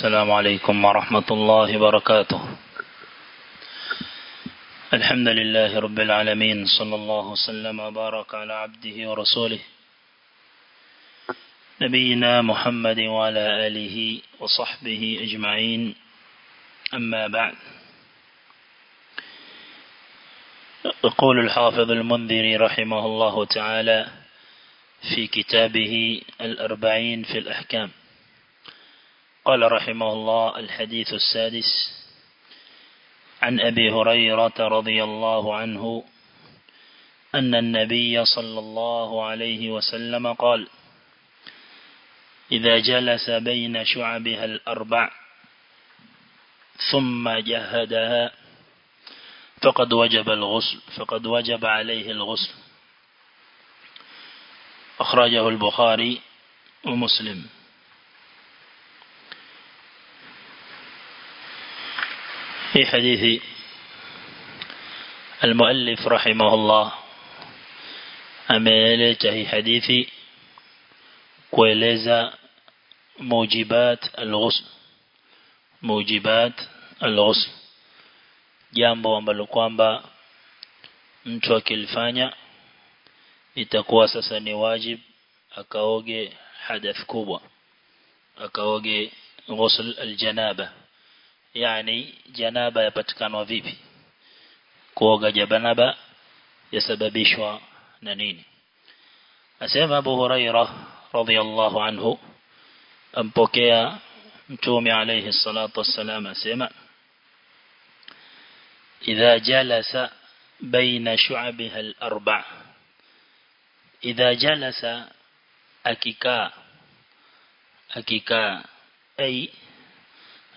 السلام عليكم ورحمة الله وبركاته. الحمد لله رب العالمين صلى الله وسلم وبارك على عبده ورسوله. نبينا محمد وعلى آله وصحبه أجمعين. أما بعد يقول الحافظ المنذري رحمه الله تعالى في كتابه الأربعين في الأحكام. قال رحمه الله الحديث السادس. عن أبي هريرة رضي الله عنه أن النبي صلى الله عليه وسلم قال إذا جلس بين شعبها الأربع ثم جهدها فقد وجب الغسل فقد وجب عليه الغسل. أخرجه البخاري ومسلم. في حديث المؤلف رحمه الله أميالك في حديث كوليزا موجبات الغصب موجبات الغصب جامبا ومبالقوانبا mtu akilifanya itakuwa sasa واجب أكاوغي حدث كوبا. أكاوغي akaoge الجنابة. Yani janaba yapatikana vipi kuoga janaba yasababishwa na nini asema Abu Huraira radhiyallahu anhu ampokea mtume alayhi salatu wassalam asema idha jalasa baina shu'abiha al-arba' idha jalasa akikaa akikaa ay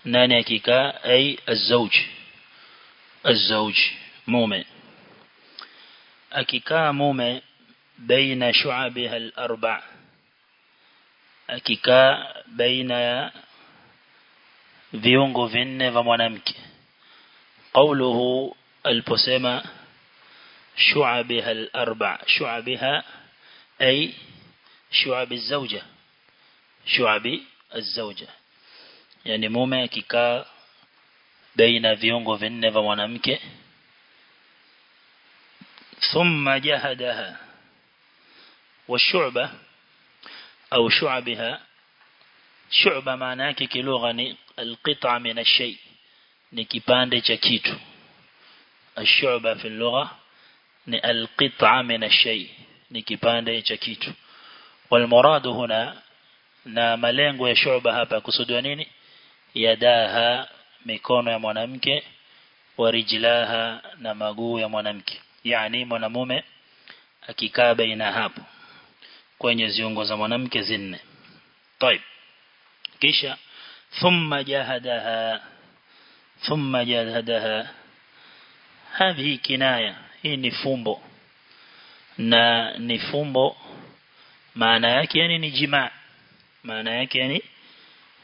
nani akikaa ay az-zawj az-zawj mume akikaa mume baina shu'abiha al-arba' akikaa baina ya viungo vinne vya mwanamke qawluhu aliposema shu'abiha al-arba' shu'abiha ay shu'abi az-zawja shu'abi az-zawja yani mume akikaa baina viungo vinne vya mwanamke thumma jahadaha والشعبة أو شعبها شعبة maana yake kilugha ni alqita min ash-shay ni kipande cha kitu ash-shu'ba fi lugha ni alqita min ash-shay ni kipande cha kitu wal muradu huna na malengo ya shu'ba hapa kusudiwa nini yadaha mikono ya mwanamke wa rijlaha na maguu ya mwanamke yani mwanamume akikaa baina hapo kwenye ziungo za mwanamke zinne طيب kisha thumma jahadaha thumma jahadaha hadhi kinaya hii ni fumbo na ni fumbo maana yake yani ni jimaa maana yake yani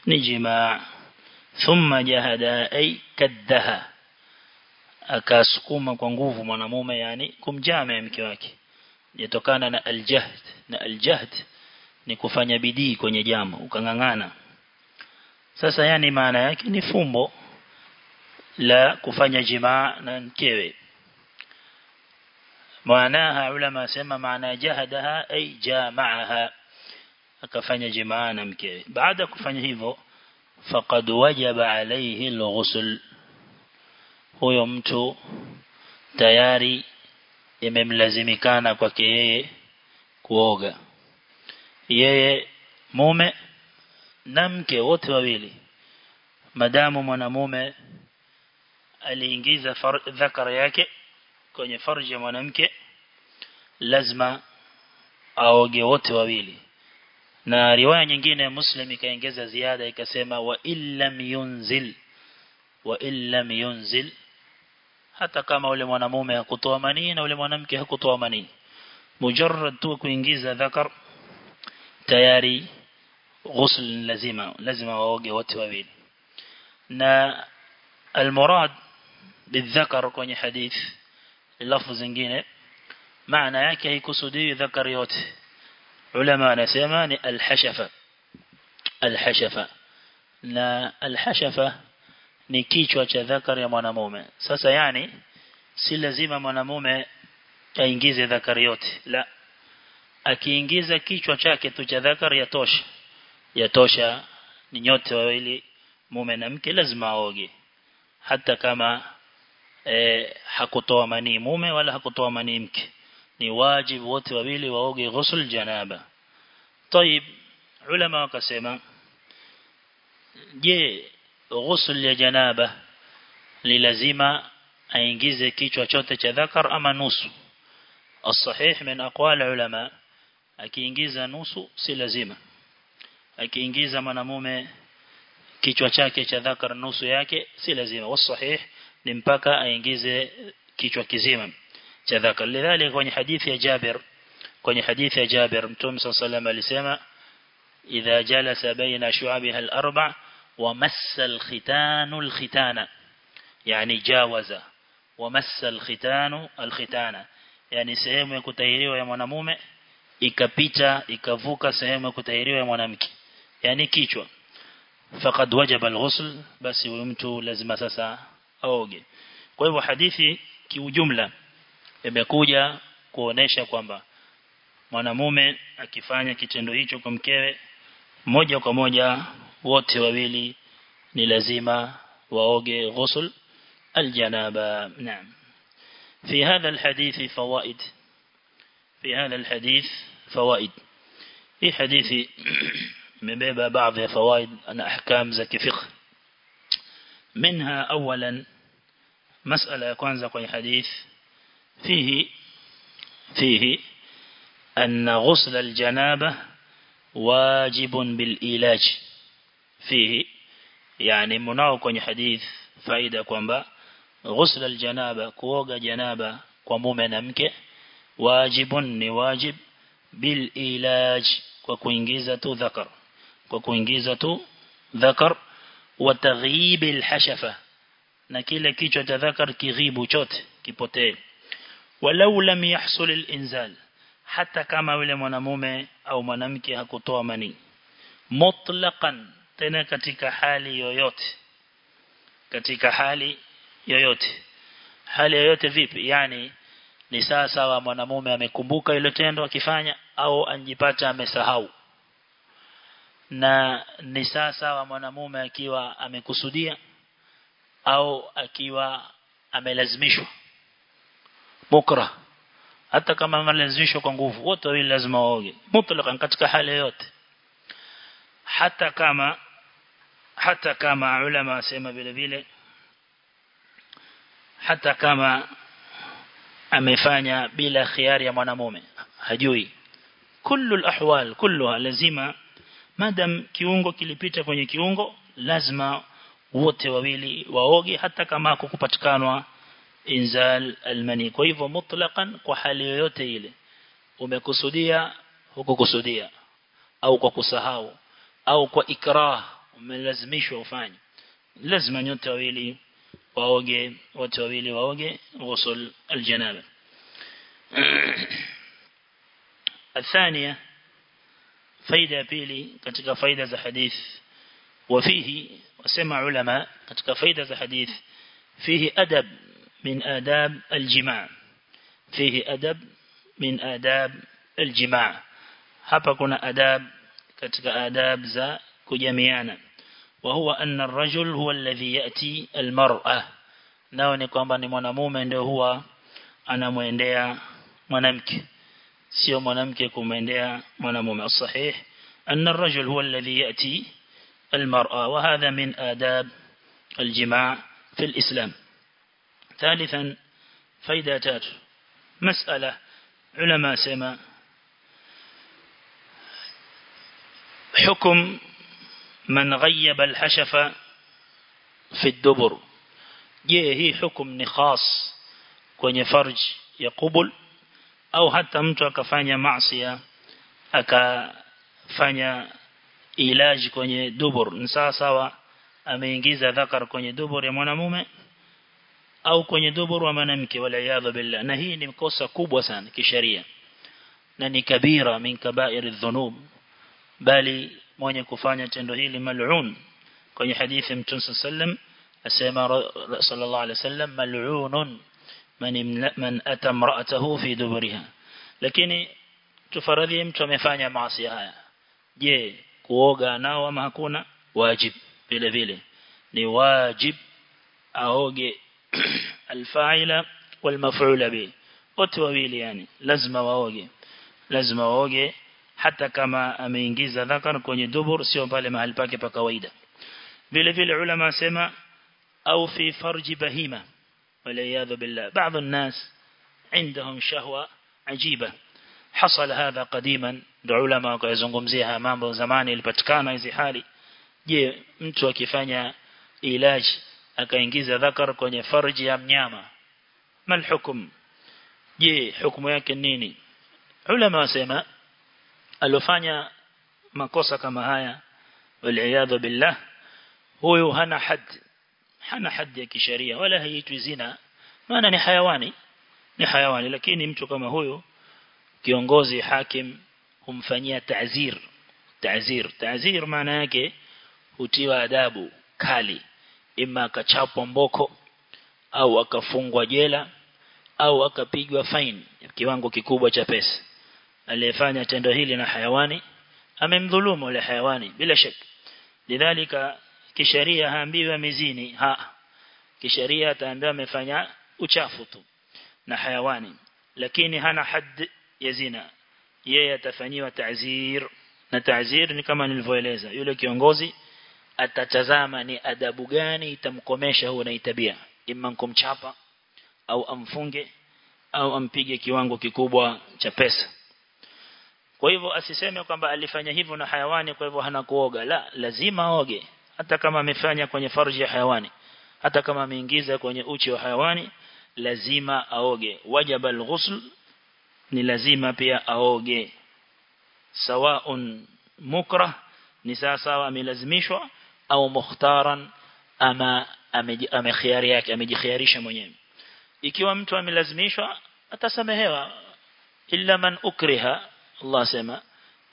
ni jimaa thumma jahada ay kaddaha. Akasukuma kwa nguvu mwanamume yani kumjame mke wake. Yatokana na aljahd. Na aljahd ni kufanya bidii kwenye jambo ukangangana. Sasa yani maana yake ni fumbo la kufanya jimaa na mkewe. Maanaha ulama sema maana jahadaha ay jamaaha. Akafanya jimaa na mkewe. Baada kufanya hivyo faqad wajaba alayhi alghusl huyo mtu tayari imemlazimikana kwake yeye kuoga. Yeye mume na mke wote wawili. Madamu mwanamume aliingiza dhakara yake kwenye farji ya mwanamke. Lazima aoge wote wawili na riwaya nyingine Muslim ikaongeza ziada ikasema wa illam yunzil wa illam yunzil hata kama ule mwanamume hakutoa manii na ule mwanamke hakutoa manii mujarrad tu kuingiza dhakar tayari ghusl lazima lazima waoge wote wawili na almurad بالذكر kwenye hadith lafzi zingine maana yake haikusudiwi dhakar yote ulama anasema ni alhashafa alhashafa na alhashafa ni kichwa cha dhakari ya mwanamume. Sasa yani si lazima mwanamume aingize dhakari yote. La akiingiza kichwa chake tu cha dhakari yatosha. Yatosha ni nyote wawili mume na mke lazima aoge. Hata kama e, hakutoa manii mume wala hakutoa manii mke ni wajibu wote wawili waoge ghusl janaba طيب ulama wakasema je ghusl ya janaba ni lazima aingize kichwa chote cha dhakar ama nusu الصحيح من أقوال العلماء akiingiza nusu si lazima akiingiza mwanamume kichwa chake cha dhakar nusu yake si lazima wasahih ni mpaka aingize kichwa kizima جذاك لذلك كوني حديث يا جابر كوني حديث يا جابر متوم صلى الله عليه وسلم إذا جلس بين شعبها الأربع ومس الختان الختانة يعني جاوز ومس الختان الختانة يعني سهم يكتهيري ويا منامومة إكابيتا إكافوكا سهم يكتهيري ويا منامك يعني كيتشو فقد وجب الغسل بس يمتو لازم ساسا أوجي كوي وحديثي كي وجملة imekuja kuonesha kwamba mwanamume akifanya kitendo hicho kwa mkewe moja kwa moja wote wawili ni lazima waoge ghusl aljanaba naam في هذا الحديث فوائد في هذا الحديث فوائد في حديث مبيبا بعض فوائد أنا أحكام زكي فقه منها أولا مسألة كwanza kwenye حديث فيه فيه أن غسل الجنابة واجب بالإيلاج. فيه يعني مناوك حديث فائدة كومبا غسل الجنابة كوغا جنابة كومومن أمك واجب نواجب بالإيلاج. كوينجيزة ذكر. كوينجيزة ذكر. وتغيب الحشفة. نكيل كيشو تذكر كيغيبو شوت كيبوتيل. Walau lam yahsul al inzal hata kama yule mwanamume au mwanamke hakutoa mani. Mutlaqan tena katika hali yoyote katika hali yoyote. Hali yoyote vipi? Yani ni sawa sawa mwanamume amekumbuka ile tendo akifanya au anjipata amesahau? Na ni sawa sawa mwanamume akiwa amekusudia au akiwa amelazimishwa bukra. Hata kama malazisho kwa nguvu wote wawili lazima waoge. Mutlaqan katika hali yote hata kama hata kama ulama wasema vile vile hata kama amefanya bila khiari ya mwanamume hajui. Kullu alahwal kulluha lazima madam kiungo kilipita kwenye kiungo lazima wote wawili waoge hata kama kukupatikanwa inzal almani kwa hivyo mutlaqan kwa hali yoyote ile umekusudia hukukusudia au kwa kusahau au kwa ikrah umelazimishwa ufanye lazima nyote wawili waoge wote wawili waoge ghusl aljanaba الثانية فايدة بيلي katika faida za hadith وفيه وسمع علماء katika faida za hadith فيه أدب من آداب الجماع. فيه أدب من آداب الجماع. هاقونا أ د ا ب كتك آ زا كجميانا وهو أن الرجل هو الذي يأتي المرأة ت ي باني ل م ر هو أنا مويندية ا سيو م و ن ا م الصحيح أن الرجل هو الذي يأتي المرأة وهذا من آداب الجماع في الإسلام ثالثا فيداتات مسألة علماء سما حكم من غيب الحشف في الدبر. جيه هي حكم نخاص كون يفرج يقبل أو حتى متو أكفاني معصية أكفاني إيلاج كون يدبر نساء سوا أمينجيز ذكر كون يدبر يمونا مومي au kwenye dubur wa mwanamke wala yadha billah na hii ni kosa kubwa sana kisheria na ni kabira min kabair adh-dhunub bali mwenye kufanya tendo hili mal'un kwenye hadithi mtume sallam asema sallallahu alaihi wasallam mal'unun man man ata imra'atahu fi duburiha lakini tufaradhi mtu amefanya maasi haya je kuoga nao ama hakuna wajib vile vile ni wajib aoge alfa'ila والمفعول به wote wawili yani lazima waoge lazima waoge hata kama ameingiza dhakar kwenye dubur sio pale mahali pake pa kawaida vile vile ulama wasema au fi farji bahima waliyadhu billah baadhi الناس عندهم شهوه عجيبه حصل هذا قديما العلماء wakazungumzia mambo zamani ilipatikana hizi hali je mtu akifanya ilaji akaingiza dhakar kwenye farji ya mnyama. Mal hukum? Je hukumu yake nini? Ulama wasema alofanya makosa kama haya waliaadha billah huyu hana had hana had ya kisheria wala haitwi zina. Maana ni hayawani ni hayawani. Lakini mtu kama huyu kiongozi hakim humfanyia ta'zir. Ta'zir. Ta'zir maana yake hutiwa adabu kali ima akachapwa mboko au akafungwa jela au akapigwa fine kiwango kikubwa cha pesa. Aliyefanya tendo hili na hayawani amemdhulumu ile hayawani bila shaka lidhalika kisheria haambiwa mizini ha. Kisheria ataambiwa amefanya uchafu tu na hayawani. Lakini hana had ya zina. Yeye atafanyiwa ta'zir na ta'zir ni kama nilivyoeleza yule kiongozi atatazama ni adabu gani itamkomesha huo na itabia. Imma kumchapa au amfunge au ampige kiwango kikubwa cha pesa. Kwa hivyo asiseme kwamba alifanya hivyo na hayawani kwa hivyo hana kuoga. La lazima aoge. Hata kama amefanya kwenye farji ya hayawani hata kama ameingiza kwenye uchi wa hayawani lazima aoge. Wajaba alghusl ni lazima pia aoge. Sawaun mukrah ni sawa amelazimishwa au mukhtaran ama amekhiari yake amejikhiarisha mwenyewe ikiwa mtu amelazimishwa atasamehewa illa man ukriha Allah sema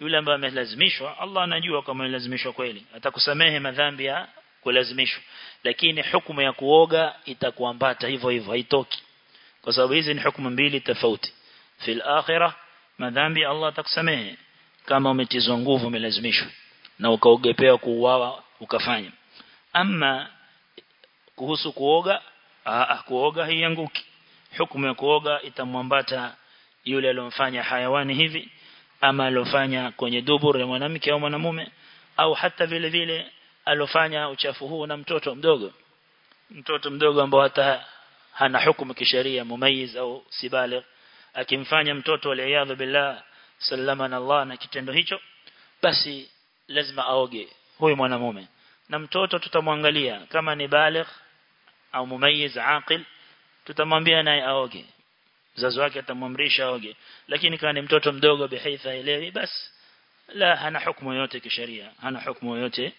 yule ambaye amelazimishwa Allah anajua kama amelazimishwa kweli atakusamehe madhambi ya kulazimishwa lakini hukumu ya kuoga itakuambata hivyo hivyo haitoki kwa sababu hizi ni hukumu mbili tofauti fil akhirah madhambi Allah atakusamehe kama umetizwa nguvu umelazimishwa na ukaogepewa kuuawa ukafanya. Ama kuhusu kuoga aa kuoga haianguki. Hukumu ya kuoga itamwambata yule aliyomfanya hayawani hivi ama alofanya kwenye dubur ya mwanamke au mwanamume au hata vile vile alofanya uchafu huu na mtoto mdogo. Mtoto mdogo ambao hata hana hukumu kisheria mumayiz au sibaligh akimfanya mtoto aliyadhu billah sallama na Allah na kitendo hicho basi lazima aoge huyu mwanamume. Na mtoto tutamwangalia kama ni baligh au mumayiz aqil tutamwambia naye aoge. Mzazi wake atamwamrisha aoge. Lakini kama ni mtoto mdogo bihaitha elewi basi la hana hukumu yote kisheria hana hukumu yote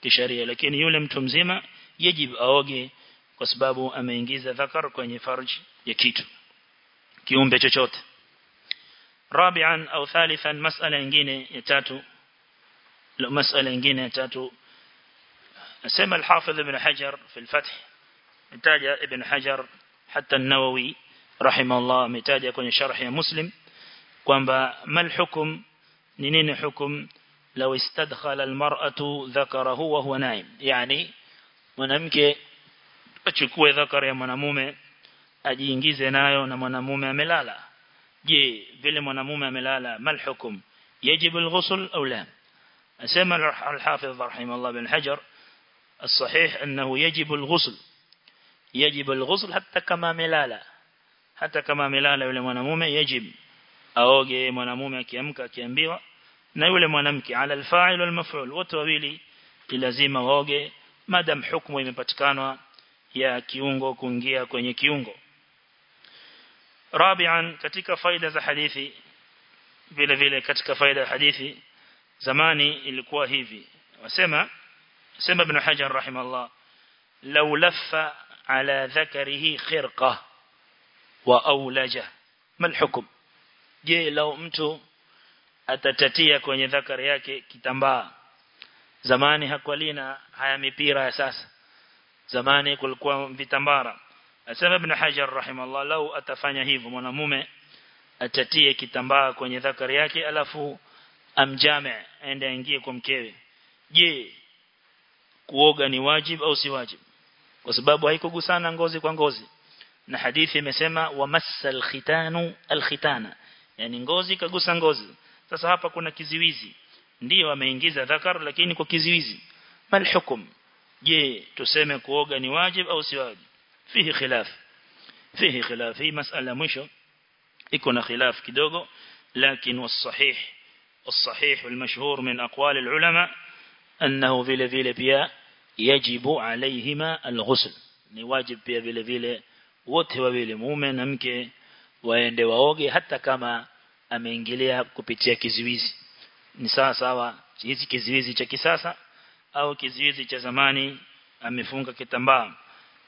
kisheria lakini yule mtu mzima yajib aoge kwa sababu ameingiza dhakar kwenye farji ya kitu. Kiumbe chochote. Rabi'an au thalithan mas'ala nyingine ya tatu لو مسألة إنجينة تاتو سمى الحافظ ابن حجر في الفتح. متاجة ابن حجر حتى النووي رحمه الله. متاجة كون شرح مسلم. كون ما الحكم؟ نينين حكم؟ لو استدخل المرأة ذكره وهو نائم. يعني منامك أتشكو ذكر يا منامومي أجي إنجيز نايو منامومي ملالا. جي فيلم منامومة ملالا. ما الحكم؟ يجب الغسل أو لا؟ أسمى الحافظ رحمه الله بن حجر الصحيح أنه يجب الغسل يجب الغسل حتى كما ملالا حتى كما ملالا yule mwanamume يجب aoge mwanamume akiamka akiambiwa na yule mwanamke ala alfa'il wal maf'ul wote wawili lazima waoge madam hukumu imepatikana ya kiungo kuingia kwenye kiungo rabi'an katika faida za hadithi vile vile katika faida ya hadithi zamani ilikuwa hivi. Wasema sema ibn hajar rahimallah law laffa ala dhakarihi khirqa wa awlaja mal hukum? Je lao mtu atatatia kwenye dhakari yake kitambaa? Zamani hakwalina haya mipira ya sasa. Zamani kulikuwa vitambara. Asema ibn hajar rahimallah lau atafanya hivyo mwanamume atatie kitambaa kwenye dhakari yake alafu amjame aende aingie kwa mkewe. Je kuoga ni wajib au si wajib? Kwa sababu haikugusana ngozi kwa ngozi. Na hadithi imesema wamassal khitanu alkhitana. Yani ngozi kagusa ngozi. Sasa hapa kuna kiziwizi. Ndio ameingiza dhakar lakini kwa kiziwizi. Mal hukum? Je tuseme kuoga ni wajib au si wajib? Fihi khilaf. Fihi khilaf. Hii masala mwisho iko na khilaf kidogo lakini wasahih الصحيح والمشهور من أقوال العلماء أنه في لفي لبيا يجب عليهما الغسل. نواجب بيا في لفي لوته وفي لمومن همك ويند ووغي حتى كما أمنجليا كبتيا كزويزي نساسا جيزي كزويزي شكساسا أو كزويزي شزماني أمفونك كتنبا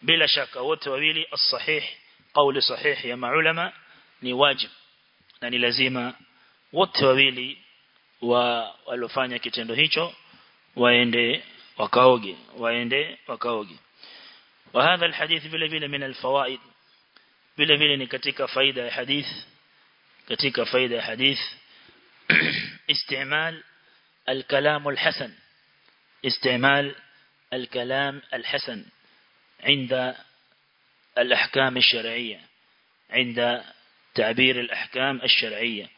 بلا شك وته وفي الصحيح قول صحيح يا معلما نواجب يعني لزيما وته وفي wa walofanya kitendo hicho waende wakaoge waende wakaoge وهذا الحديث vile vile من الفوائد vile vile ni katika faida ya hadith katika faida ya hadith استعمال الكلام الحسن استعمال الكلام الحسن عند الأحكام الشرعية عند تعبير الأحكام الشرعية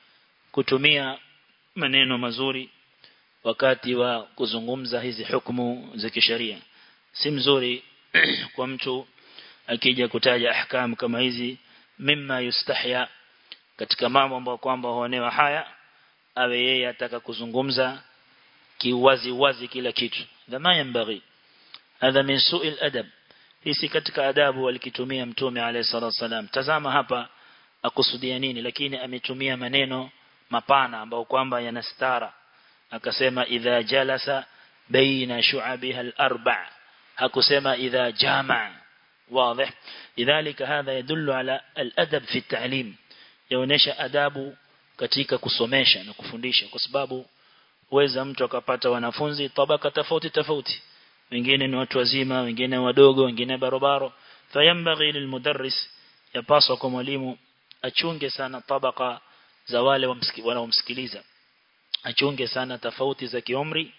كتمية maneno mazuri wakati wa kuzungumza hizi hukumu za kisheria si mzuri kwa mtu akija kutaja ahkamu kama hizi mimma yustahya katika mambo ambayo kwamba huonewa haya awe yeye ataka kuzungumza kiwazi wazi kila kitu. Dhama yambaghi hadha min su'il adab. Hisi katika adabu alikitumia mtume alayhi salatu wasalam tazama hapa akusudia nini? Lakini ametumia maneno mapana ambao kwamba yanastara akasema idha jalasa baina shu'abiha al-arba' hakusema idha jama' واضح لذلك هذا يدل على الأدب في التعليم yaonesha adabu katika kusomesha na kufundisha kwa sababu uweza mtu akapata wanafunzi tabaka tofauti tofauti wengine ni watu wazima wengine wadogo wengine barobaro fayambaghi lilmudarris yapaswa kwa mwalimu achunge sana tabaka za wale wanaomsikiliza achunge sana tofauti za kiumri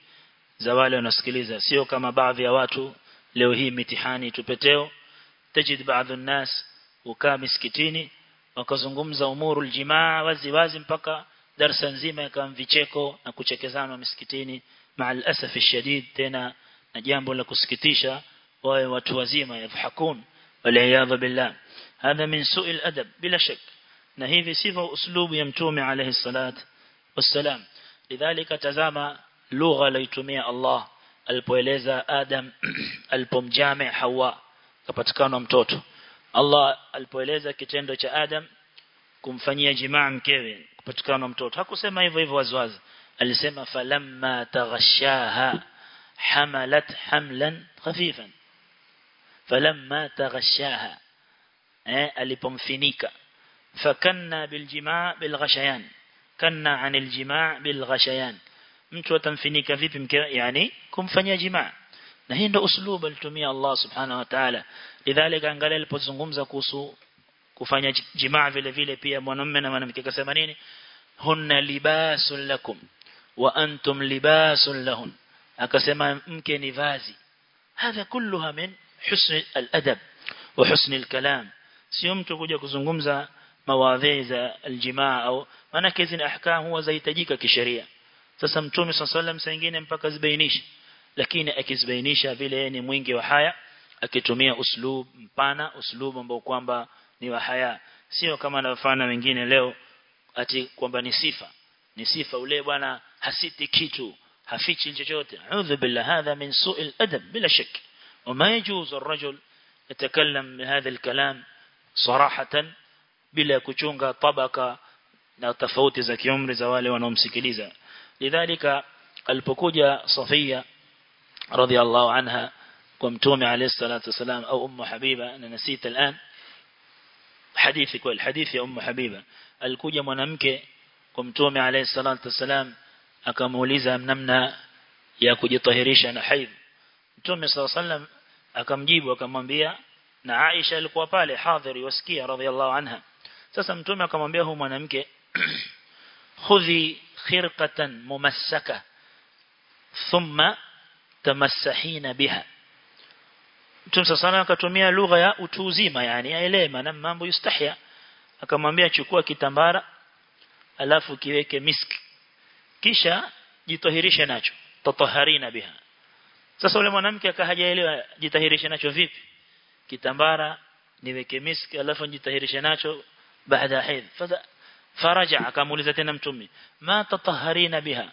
za wale wanasikiliza sio kama baadhi ya watu leo hii mitihani tupeteo tajid baadhi الناس ukaa misikitini wakazungumza umuru aljimaa wazi wazi mpaka darasa nzima ikawa vicheko na kuchekezana misikitini maal asaf shadid tena na jambo la kusikitisha wawe watu wazima yafhakun waliyadha billah hadha min su'il adab bila shak na hivi sivyo uslubu ya mtume alayhi salat wassalam. Lidhalika tazama lugha aliyotumia Allah alipoeleza Adam alipomjame Hawa kapatikana mtoto. Allah alipoeleza kitendo cha Adam kumfanyia jimaa mkewe kupatikana mtoto. Hakusema hivyo hivyo waziwazi. Alisema falamma taghashaha hamalat hamlan khafifan. Falamma taghashaha eh alipomfinika fakanna biljimaa bilghashayan kanna anil jimaa bilghashayan mtu atamfinika vipi mkewe yani kumfanyia jimaa na hii ndio uslubu alitumia Allah subhanahu wa ta'ala lidhalika angalia alipozungumza kuhusu kufanya jimaa vile vile pia mwanamume na mwanamke akasema nini hunna libasul lakum wa antum libasul lahun akasema mke ni vazi hadha kulluha min husn al-adab wa husn al-kalam sio mtu kuja kuzungumza mawadhi za aljimaa au maana hizi ahkam huwa zahitajika kisheria sasa mtume sallallahu saa nyingine mpaka zibainishe lakini akizibainisha vile ni mwingi wa haya akitumia uslub mpana uslub ambao kwamba ni wa haya sio kama anafanya wengine leo ati kwamba ni sifa ni sifa ule bwana hasiti kitu hafichi chochote a'udhu billah hadha min su'il adab bila shak وما يجوز الرجل يتكلم بهذا الكلام صراحة bila kuchunga tabaka na tofauti za kiumri za wale wanaomsikiliza lidhalika alipokuja Safia radhiallahu anha kwa mtume alayhi salatu wasalam au ummu habiba na nasita الان hadithi kwa hadithi ya ummu habiba alikuja mwanamke kwa mtume alayhi salatu wasalam akamuuliza namna ya kujitahirisha na haidh Mtume sallam akamjibu akamwambia na Aisha alikuwa pale hadhiri wasikia radhiallahu anha sasa mtume akamwambia huyu mwanamke khudhi khirqatan mumassaka thumma tamassahina biha. Mtume sasa akatumia lugha ya utu uzima yani aelewe na mambo yustahya. Akamwambia chukua kitambara alafu kiweke miski kisha jitahirishe nacho tataharina biha. Sasa yule mwanamke akahajaelewa jitahirishe nacho vipi? Kitambara niweke miski alafu jitahirishe nacho baada haidh fadha faraja akamuuliza tena mtume ma tataharina biha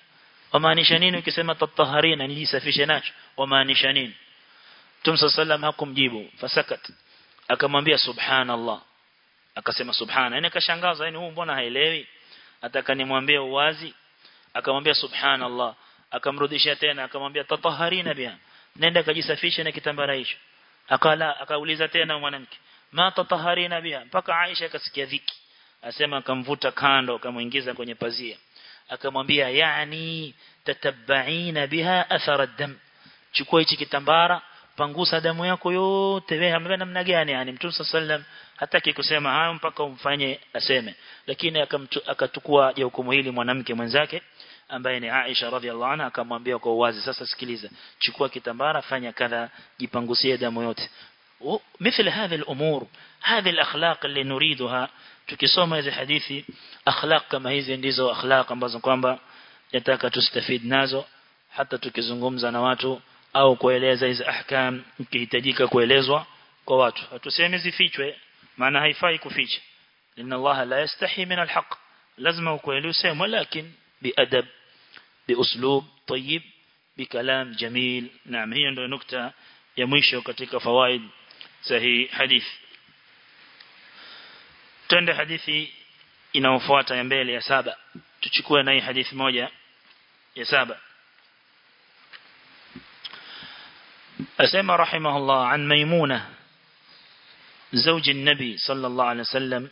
wamaanisha nini ukisema tataharina nijisafishe nacho wamaanisha nini Mtume sallam hakumjibu fasakat akamwambia subhanallah akasema subhana yani akashangaza yani huyu mbona haelewi ataka nimwambie uwazi akamwambia subhanallah akamrudisha tena akamwambia tataharina biha nenda kajisafisha na kitambara hicho akala akauliza tena mwanamke ma tataharina biha mpaka Aisha akasikia dhiki. Asema akamvuta kando akamuingiza kwenye pazia. Akamwambia yani tatabbaina biha athara dam. Chukua hichi kitambara pangusa damu yako yote. Wewe ambaye namna gani? Yani mtume sallam hataki kusema hayo mpaka umfanye aseme. Lakini akatukua hukumu hili mwanamke mwenzake ambaye ni Aisha radhiallahu anha akamwambia kwa uwazi sasa sikiliza chukua kitambara fanya kadha jipangusie damu yote مثل هذه الأمور هذه الأخلاق اللي نريدها. تكسوما هذه حديثي أخلاق كما هذه نزو أخلاق كما يتاك تستفيد نازو حتى تكزنغم زنواتو أو كويليزا إذا أحكام كي تجيك كويليزوا كواتو تسيمي زفيتو معنى هيفاي كفيت لأن الله لا يستحي من الحق لازم كويليو سيم ولكن بأدب بأسلوب طيب بكلام جميل نعم هي نكتة يا ميشو كتلك فوائد sahihi hadithi. Twende hadithi inayofuata ya mbele ya saba. Tuchukue na hadithi moja ya saba. رحمه الله عن ميمونة زوج النبي صلى الله عليه وسلم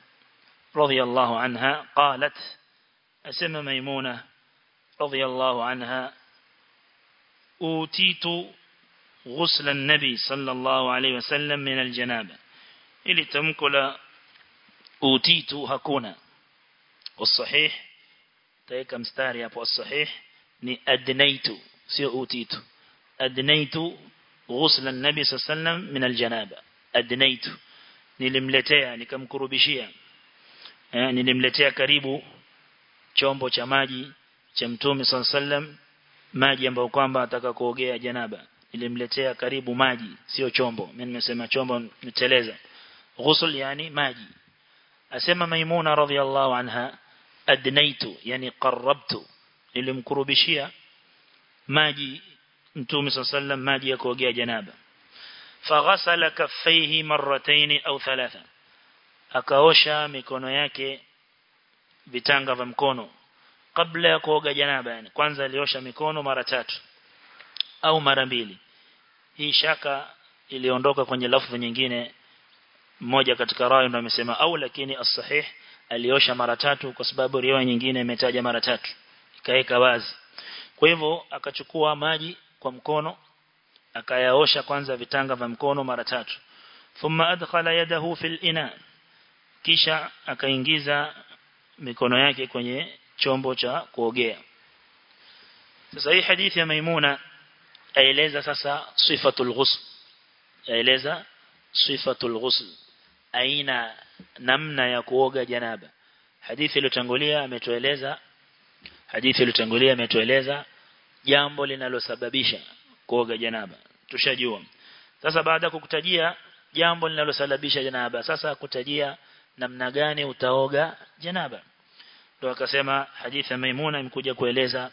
رضي الله عنها قالت أسمى ميمونة رضي الله عنها أوتيت غسل النبي صلى الله عليه وسلم من الجنابة إلي تمكل أوتيت هكونا والصحيح تيك مستاري أبو الصحيح ni adnaitu sio utitu adnaitu ghusla nabi sallam min aljanaba adnaitu nilimletea nikamkurubishia eh, nilimletea karibu chombo cha maji cha mtume sallam maji ambayo kwamba ataka kuogea janaba nilimletea karibu maji sio chombo. Mimi nimesema chombo niteleza. Ghusl yani maji. Asema maimuna radhiallahu anha adnaitu yani qarrabtu. Nilimkurubishia maji mtume sallam maji ya kuogea janaba. Faghasala kaffaihi marratayn au thalatha. Akaosha mikono yake vitanga vya mkono. Kabla ya kuoga janaba yani kwanza aliosha mikono mara tatu au mara mbili hii shaka iliondoka kwenye lafzi nyingine mmoja katika rawi ndio amesema au lakini as-sahih aliosha mara tatu kwa sababu riwaya nyingine imetaja mara tatu ikaeka wazi. Kwa hivyo akachukua maji kwa mkono akayaosha kwanza vitanga vya mkono mara tatu. Thumma adkhala yadahu fil ina kisha akaingiza mikono yake kwenye chombo cha kuogea. Sasa hii hadithi ya Maimuna aeleza sasa sifatul ghusl. Aeleza sifatul ghusl. Aina namna ya kuoga janaba. Hadithi iliyotangulia ametueleza hadithi iliyotangulia ametueleza jambo linalosababisha kuoga janaba. Tushajua. Sasa baada kukutajia jambo linalosababisha janaba sasa kutajia namna gani utaoga janaba. Ndio akasema hadithi ya Maimuna imekuja kueleza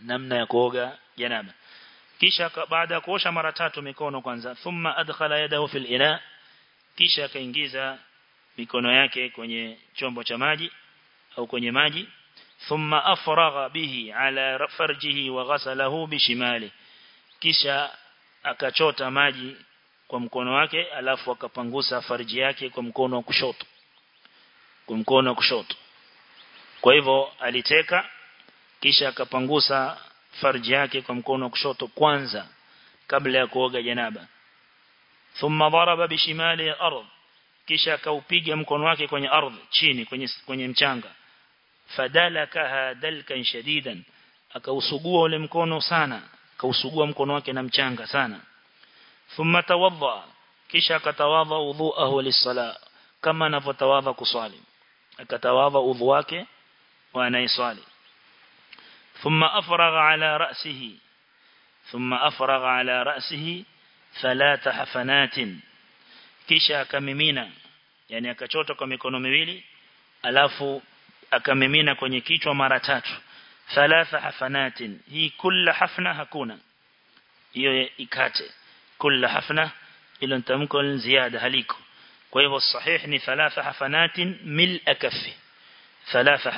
namna ya kuoga janaba kisha baada ya kuosha mara tatu mikono kwanza. Thumma adkhala yadahu fil ina kisha akaingiza mikono yake kwenye chombo cha maji au kwenye maji. Thumma afragha bihi ala farjihi wa ghasalahu bishimali kisha akachota maji kwa mkono wake alafu akapangusa farji yake kwa mkono wa kushoto. Kwa mkono wa kushoto. Kwa hivyo aliteka kisha akapangusa farji yake kwa mkono wa kushoto kwanza kabla ya kuoga janaba. Thumma daraba bishimali al-ardh kisha akaupiga mkono wake kwenye ardhi chini kwenye kwenye mchanga. Fadalakaha dalkan shadidan akausugua ule mkono sana akausugua mkono wake na mchanga sana. Thumma tawadda kisha akatawadha wudhuahu lis-sala kama anavyotawadha kuswali. Akatawadha udhu wake wa thumma أفرغ ala ra'sihi ثم أفرغ على رأسه ثلاث hafanatin kisha akamimina yani akachota kwa mikono miwili alafu akamimina kwenye kichwa mara tatu thalatha hafanatin hii kila hafna hakuna hiyo ikate kila hafna ilo tamko ziada haliko kwa hivyo sahih ni thalatha hafanatin mil akaffi thalatha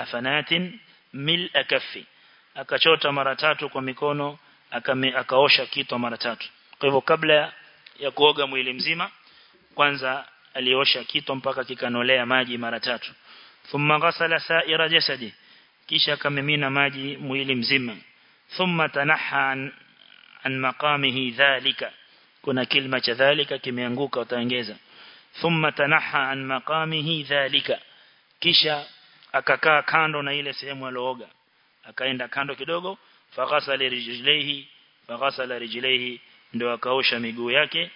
akachota mara tatu kwa mikono akaosha kitu mara tatu. Kwa hivyo kabla ya kuoga mwili mzima kwanza aliosha kitu mpaka kikanolea maji mara tatu. Thumma ghasala sa'ira jasadi kisha akamimina maji mwili mzima. Thumma tanaha an, an maqamihi dhalika. Kuna kilma cha dhalika kimeanguka utaongeza thumma tanaha an maqamihi dhalika. Kisha akakaa kando na ile sehemu alooga akaenda kando kidogo faghasala rijlaihi faghasala rijlaihi ndio akaosha miguu yake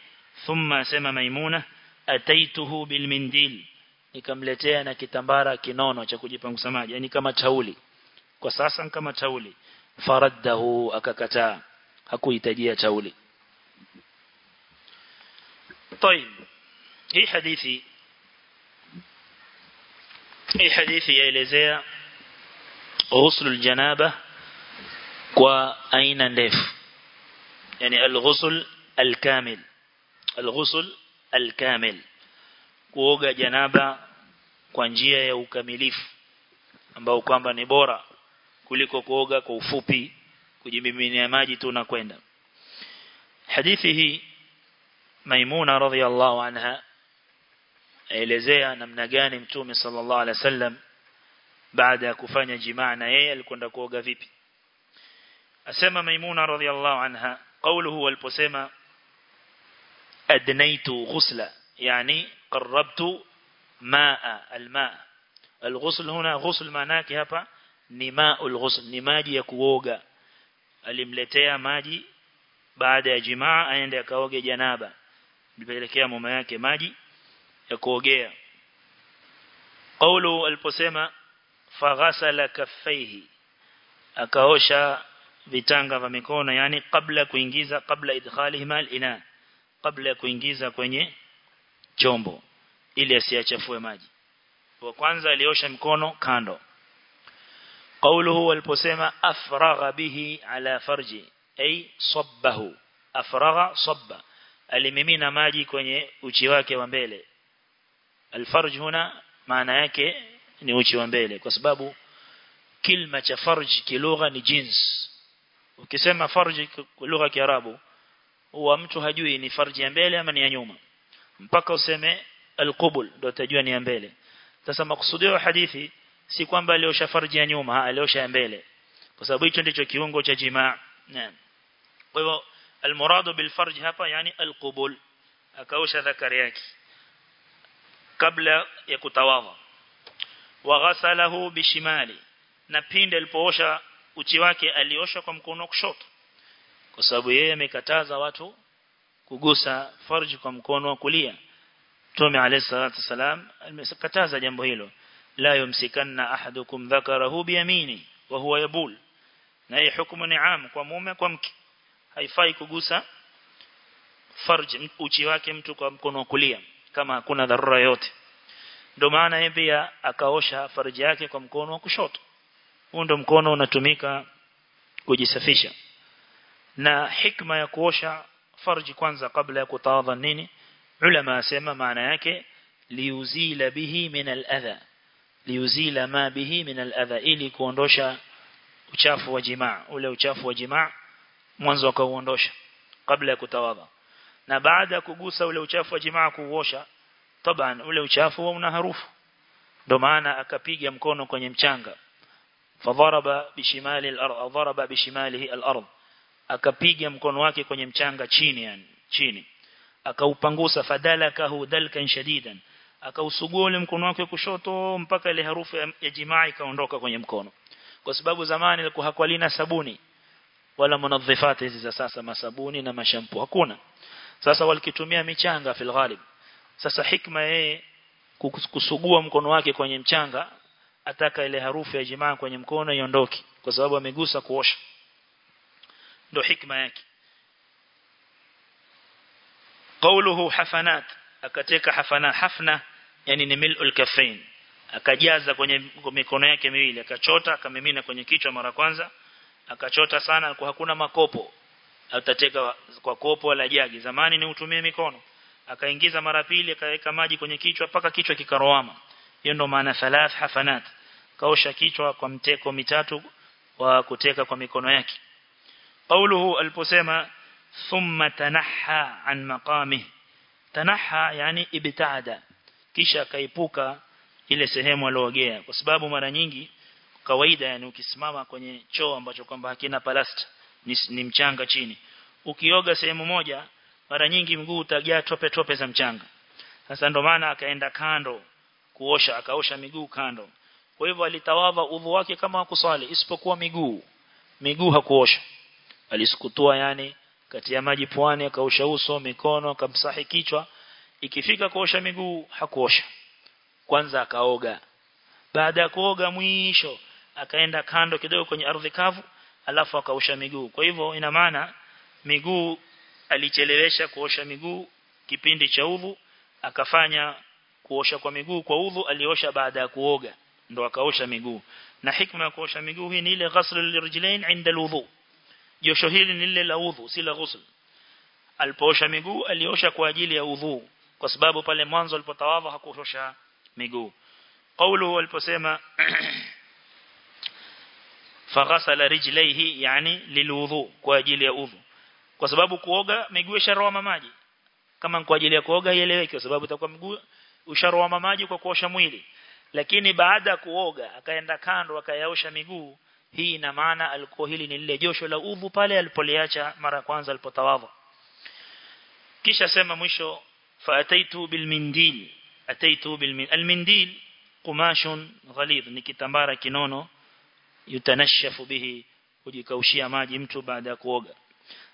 thumma asema maimuna ataituhu bilmindil nikamletea na kitambara kinono cha kujipangusa maji yani kama tauli kwa sasa kama tauli faraddahu akakataa hakuhitajia tauli طيب hii hadithi hii hadithi yaelezea ghusl aljanaba kwa aina ndefu. Yani alghusl alkamil. Alghusl alkamil. Kuoga janaba kwa njia ya ukamilifu ambao kwamba ni bora kuliko kuoga kwa ufupi kujimiminia maji tu na kwenda. Hadithi hii Maimuna radhiallahu anha aelezea namna gani mtume sallallahu alaihi wasallam baada ya kufanya jimaa na yeye alikwenda kuoga vipi asema Maimuna radhiallahu anha qawluhu waliposema adnaitu ghusla yani qarrabtu maa almaa alghusl huna ghusl manake hapa ni maul ghusl ni maji ya kuoga alimletea maji baada ya jimaa aende akaoge janaba nipelekea mama yake maji ya kuogea qawlu aliposema faghasala kaffaihi. Akaosha vitanga vya mikono yani kabla kuingiza kabla idkhalihi mal ina kabla kuingiza kwenye chombo ili asiachafue maji. Kwa kwanza aliosha mikono kando. Qawluhu waliposema afragha bihi ala farji ay sabbahu afragha sabba alimimina maji kwenye uchi wake wa mbele. Alfarj huna maana yake ni uchi wa mbele. Kwa sababu kilma cha farji kilugha ni jins. Ukisema farj lugha ya kiarabu huwa mtu hajui ni farji ya mbele ama ni ya nyuma. Mpaka useme alqubul ndio utajua ni ya mbele. Sasa makusudio hadithi si kwamba aliosha farji ya nyuma aliosha ya mbele. Kwa sababu hicho ndicho kiungo cha jimaa. Naam. Kwa hivyo almuradu bil farj hapa yani alqubul. Akaosha dhakari yake. Kabla ya kutawadha wa ghasalahu bishimali. Na pinde alipoosha uchi wake aliosha kwa mkono kushoto. Kwa sababu yeye amekataza watu kugusa farji kwa mkono wa kulia. Mtume alayhi salatu wasalam amekataza jambo hilo. La yumsikanna ahadukum dhakarahu biyamini wa huwa yabul. Na hii hukumu ni am kwa mume kwa mke. Haifai kugusa farji uchi wake mtu kwa mkono wa kulia kama hakuna dharura yote ndio maana yeye pia akaosha farji yake kwa mkono wa kushoto. Huo ndo mkono unatumika kujisafisha. Na hikma ya kuosha farji kwanza kabla ya kutawadha nini? Ulama asema maana yake liuzila bihi min al-adha liuzila ma bihi min al-adha ili kuondosha uchafu wa jimaa. Ule uchafu wa jimaa mwanzo akauondosha kabla ya kutawadha na baada ya kugusa ule uchafu wa jimaa kuuosha taban ule uchafu una harufu. Ndio maana akapiga mkono kwenye mchanga. Fadharaba bishimali al-ard dharaba bishimalihi al-ard. Akapiga mkono wake kwenye mchanga chini yani chini. Akaupangusa fadalakahu dalkan shadidan. Akausugua ule mkono wake kushoto mpaka ile harufu ya jimaa ikaondoka kwenye mkono. Kwa sababu zamani ilikuwa hakwalina sabuni. Wala munadhifati hizi za sasa masabuni na mashampu hakuna. Sasa walikitumia michanga fil ghalib sasa hikma yeye kusugua mkono wake kwenye mchanga ataka ile harufu ya jimaa kwenye mkono iondoke kwa sababu amegusa kuosha. Ndio hikma yake. Qawluhu hafanat akateka hafana hafna yani ni mil'ul kafain. Akajaza kwenye mikono yake miwili akachota akamimina kwenye kichwa mara kwanza akachota sana kwa hakuna makopo. Atateka kwa kopo la jagi. Zamani ni utumie mikono akaingiza mara pili akaweka maji kwenye kichwa mpaka kichwa kikaroama. Hiyo ndo maana thalath hafanat. Kaosha kichwa kwa mteko mitatu wa kuteka kwa mikono yake. Qauluhu aliposema thumma tanaha an maqami. Tanaha yani ibtada kisha akaepuka ile sehemu aliogea kwa sababu mara nyingi kawaida yani ukisimama kwenye choo ambacho kwamba hakina palasta ni, ni mchanga chini. Ukioga sehemu moja mara nyingi mguu utajaa tope tope za mchanga. Sasa ndo maana akaenda kando kuosha akaosha miguu kando. Kwa hivyo alitawadha udhu wake kama kusali isipokuwa miguu. Miguu hakuosha. Alisukutua yani kati ya maji pwani akaosha uso mikono akamsahi kichwa. Ikifika kuosha miguu hakuosha. Kwanza akaoga. Baada ya kuoga mwisho akaenda kando kidogo kwenye ardhi kavu alafu akaosha miguu. Kwa hivyo ina maana miguu alichelewesha kuosha miguu kipindi cha udhu akafanya kuosha kwa miguu kwa udhu aliosha baada ya kuoga ndo akaosha miguu. Na hikma ya kuosha miguu hii ni ile ghasl lirjlain inda alwudu josho hili ni lile la udhu si la ghusl. Alipoosha miguu aliosha kwa ajili ya udhu kwa sababu pale mwanzo alipotawadha hakuosha miguu. Qawluhu aliposema faghasala rijlaihi yani lilwudhu kwa ajili ya udhu kwa sababu kuoga miguu isharoa maji. Kama kwa ajili ya kuoga ieleweke kwa sababu itakuwa miguu usharoa maji kwa kuosha mwili. Lakini baada ya kuoga akaenda kando akayaosha miguu hii ina maana alikuwa hili ni lile josho la udhu pale alipoliacha mara kwanza alipotawadha kisha sema mwisho faataitu bilmindil ataitu bilmindil almindil qumashun ghalidh ni kitambara kinono yutanashafu bihi kujikaushia maji mtu baada ya kuoga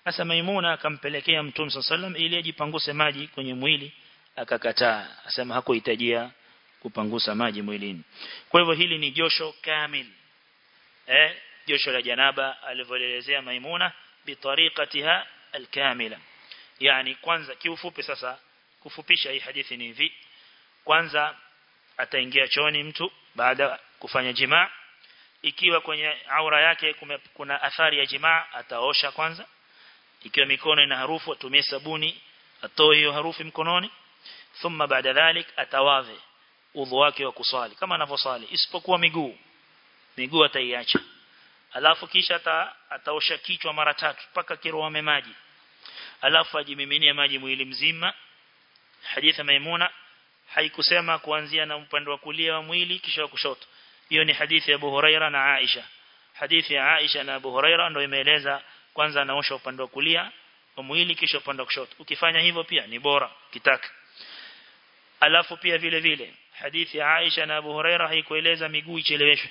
sasa maimuna akampelekea mtume sallam ili ajipanguse maji kwenye mwili akakataa. Asema hakuhitajia kupangusa maji mwilini. Kwa hivyo hili ni josho kamil eh josho la janaba alivyoelezea maimuna bitariqatiha alkamila. Yani kwanza kiufupi sasa kufupisha hii hadithi ni hivi. Kwanza ataingia choni mtu baada kufanya jimaa. Ikiwa kwenye aura yake kuna athari ya jimaa ataosha kwanza ikiwa mikono ina harufu atumie sabuni atoe hiyo harufu mkononi thumma baada dhalik atawadhi udhu wake wa kusali kama anavyosali isipokuwa miguu. Miguu ataiacha. Alafu kisha ata, ataosha kichwa mara tatu paka kiroame maji. Alafu ajimiminie maji mwili mzima. Hadithi maimuna haikusema kuanzia na upande wa kulia wa mwili kisha wa kushoto. Hiyo ni hadithi ya Abu Huraira na Aisha. Hadithi ya Aisha na Abu Huraira ndio imeeleza kwanza anaosha upande wa kulia wa mwili kisha upande wa kushoto. Ukifanya hivyo pia ni bora kitaka alafu pia vile vile hadithi ya Aisha na Abu Huraira haikueleza miguu icheleweshwe.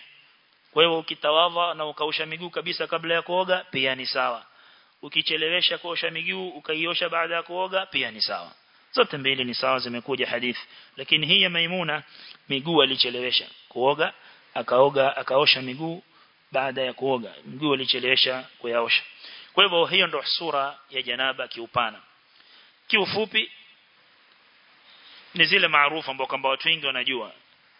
Kwa hiyo ukitawadha na ukaosha miguu kabisa kabla ya kuoga pia ni sawa. Ukichelewesha kuosha miguu ukaiosha baada ya kuoga pia ni sawa. Zote mbili ni sawa zimekuja hadithi. Lakini hii ya Maimuna miguu alichelewesha. Kuoga akaoga akaosha miguu baada ya kuoga. Miguu alichelewesha kuyaosha kwa hivyo hiyo ndio sura ya janaba kiupana kiufupi ni zile maarufu ambao kwamba watu wengi wanajua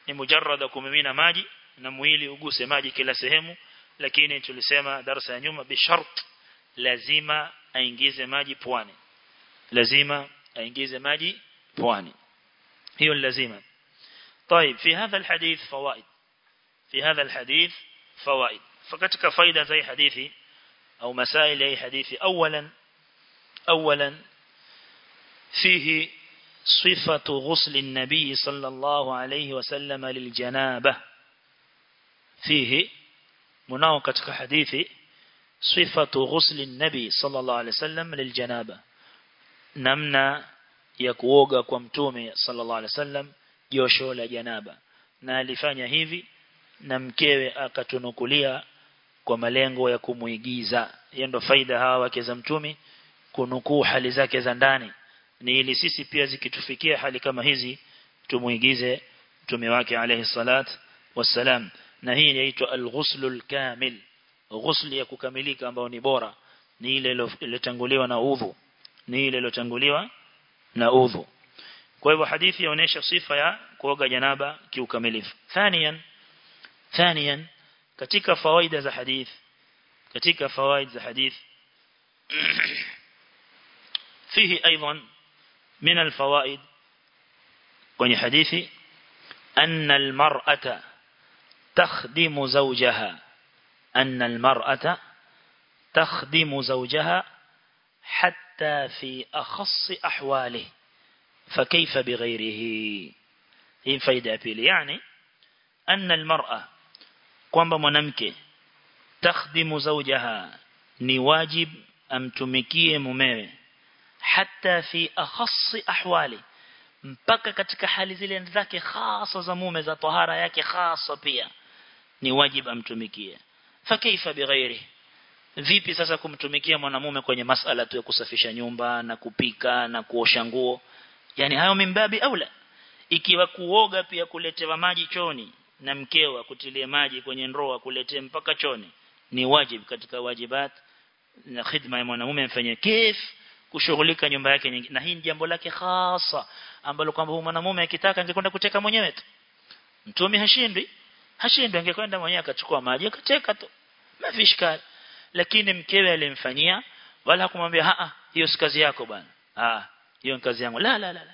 ni mujarrada kumimina maji na mwili uguse maji kila sehemu lakini tulisema darasa ya nyuma bishart lazima aingize maji puani lazima aingize maji puani hiyo lazima طيب في هذا الحديث فوائد في هذا الحديث فوائد فكتك فائدة زي حديثي أو مسائل أي حديث أولا أولا فيه صفة غسل النبي صلى الله عليه وسلم للجنابة. فيه مناوكة حديث صفة غسل النبي صلى الله عليه وسلم للجنابة. نمنا يكوغا كومتومي صلى الله عليه وسلم يوشول جنابة. نالفانيا هيفي نمكيوي أكتنكوليا kwa malengo ya kumuigiza. Hiyo ndo faida hawa wake za mtumi kunukuu hali zake za ndani. Ni ili sisi pia zikitufikia hali kama hizi tumuigize mtume wake alayhi salat wassalam. Na hii inaitwa al-ghuslul kamil ghusl ya kukamilika ambayo ni bora. Ni ile iliyotanguliwa na udhu. Ni ile iliyotanguliwa na udhu. Kwa hivyo hadithi inaonyesha sifa ya kuoga janaba kiukamilifu. Thaniyan thaniyan katika fawaida za hadith katika fawaid za hadith فيه أيضا من الفوائد kwenye hadithi أن المرأة تخدم زوجها. أن المرأة تخدم زوجها حتى في أخص أحواله. فكيف بغيره؟ هي فايدة بيلي يعني أن المرأة kwamba mwanamke takhdimu zawjaha ni wajib amtumikie mumewe hata fi akhassi ahwali mpaka katika hali zile zake hasa za mume za tahara yake hasa pia ni wajib amtumikie. Fakaifa bighairi vipi sasa kumtumikia mwanamume kwenye masala tu ya kusafisha nyumba na kupika na kuosha nguo? Yani hayo mimbabi aula ikiwa kuoga pia kuletewa maji choni na mkewa kutilia maji kwenye ndoa kuletea mpaka choni ni wajib katika wajibat na khidma ya mwanamume mfanye kif kushughulika nyumba yake nyingine na hii ni jambo lake hasa ambalo kwamba huyu mwanamume akitaka angekwenda kuteka mwenyewe tu mtume hashindi hashindi angekwenda mwenyewe akachukua maji akateka tu mafishkali lakini mkewe alimfanyia wala hakumwambia a hiyo si kazi yako bwana ah hiyo ni kazi yangu la la la, la.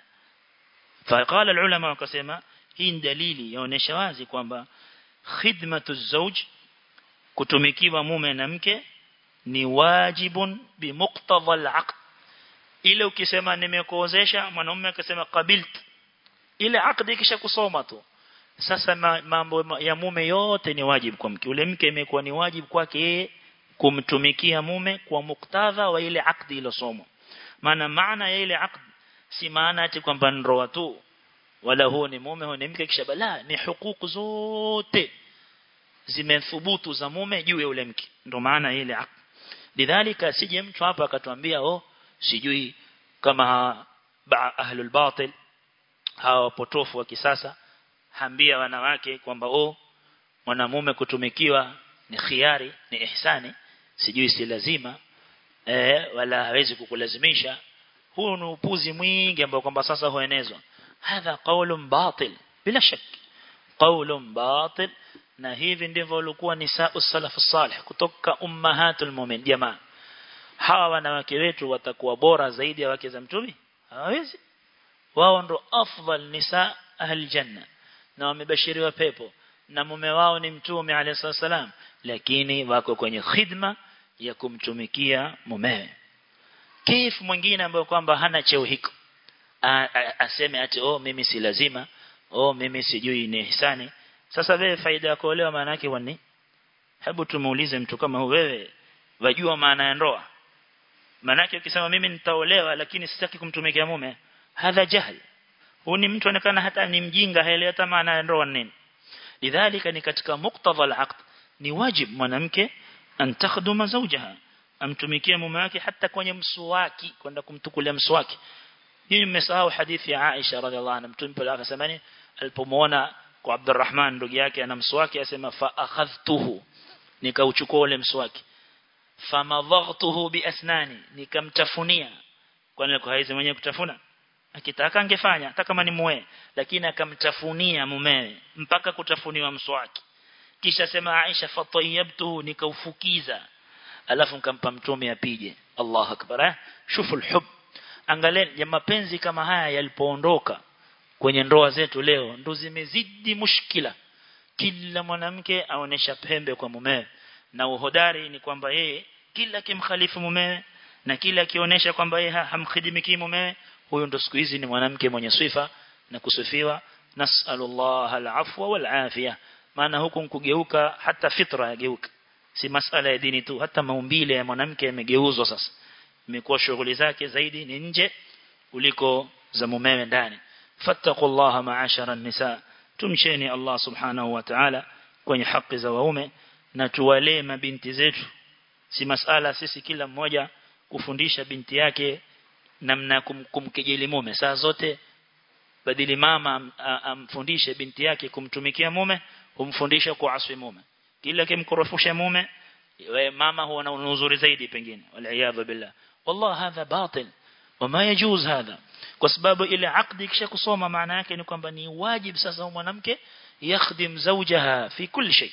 فقال العلماء wakasema hii ni dalili yaonesha wazi kwamba khidmatu zawj kutumikiwa mume na mke ni wajibun bimuqtadha al-aqd. Ile ukisema nimekuozesha mwanamume akasema qabilt ile akdi ikisha kusoma tu. Sasa mambo ya mume yote ni wajibu kwa mke. Ule mke imekuwa ni wajibu kwake yeye kumtumikia mume kwa muktadha wa ile akdi somo maana maana ya ile akdi si maana ati kwamba ndoa tu wala huo ni mume huo ni mke kisha bala ni hukuku zote zimethubutu za mume juu ya ule mke. Ndio maana ile lidhalika sije mtu hapa akatuambia oh sijui kama ahlul batil hawa potofu wa kisasa hambia wanawake kwamba oh mwanamume kutumikiwa ni khiari ni ihsani sijui si lazima eh wala hawezi kukulazimisha. Huu ni upuzi mwingi ambao kwamba sasa huenezwa hadha qaulun batil bila shak qaulun batil na hivi ndivyo walikuwa nisau salafu salih kutoka ummahatul mu'min jamaa hawa wanawake wetu watakuwa bora zaidi ya wake za mtume hawawezi wao ndo afdal nisa ahli janna na wamebashiriwa pepo. na mume wao ni mtume alayhi salam lakini wako kwenye khidma ya kumtumikia mumewe kif mwingine ambaye kwamba hana cheo hiko aseme ati oh mimi si lazima. Oh mimi sijui ni ihsani. Sasa wewe faida ya kuolewa maana yake wani hebu tumuulize mtu kama huyo wewe wajua maana ya ndoa? Maana yake ukisema mimi nitaolewa lakini sitaki kumtumikia mume. Hadha jahl huyu ni mtu anekana hata ni mjinga haelewi hata maana ya ndoa nini. Lidhalika ni katika muktadha al-aqd ni wajib mwanamke an takhduma zawjaha amtumikie mume wake hata kwenye mswaki kwenda kumtukulia mswaki hii mmesahau hadithi ya Aisha radhiallahu anha mtume pale akasema ni alipomuona kwa Abdurrahman ndugu yake ana mswaki asema fa akhadhtuhu nikauchukua ule mswaki. Famadhaghtuhu bi asnani nikamtafunia. Kwani alikuwa haizi mwenyewe kutafuna? Akitaka angefanya hata kama ni muwe lakini akamtafunia mumewe mpaka kutafuniwa mswaki. Kisha sema Aisha fatayabtuhu nikaufukiza. Alafu nikampa mtume apige. Allahu akbar eh? Shufu alhub angalia ya mapenzi kama haya yalipoondoka kwenye ndoa zetu leo ndo zimezidi mushkila. Kila mwanamke aonesha pembe kwa mumewe. Na uhodari ni kwamba yeye kila kimkhalifu mumewe na kila akionyesha kwamba yeye hamkhidimiki mumewe huyo ndo siku hizi ni mwanamke mwenye sifa na kusifiwa. Nasallallahu alafwa walafia. Maana huku kugeuka hata fitra yageuka. Si masala ya dini tu hata maumbile ya mwanamke yamegeuzwa sasa imekuwa shughuli zake zaidi ni nje kuliko za mumewe ndani. Fattaqullaha ma'ashara nisa. Tumsheni Allah subhanahu wa ta'ala kwenye haki za waume na tuwalee mabinti zetu. Si masala sisi kila mmoja kufundisha binti yake namna kum, kumkejeli mume. Saa zote badili mama amfundishe binti yake kumtumikia mume humfundisha kuaswi mume. Kila kimkorofusha mume mama huwa na uzuri zaidi pengine. Wal billah wallah هذا باطل وما يجوز hadha. Kwa sababu ile akdi kisha kusoma maana yake ni kwamba ni wajibu sasa mwanamke yakhdim zawjaha fi kulli shay.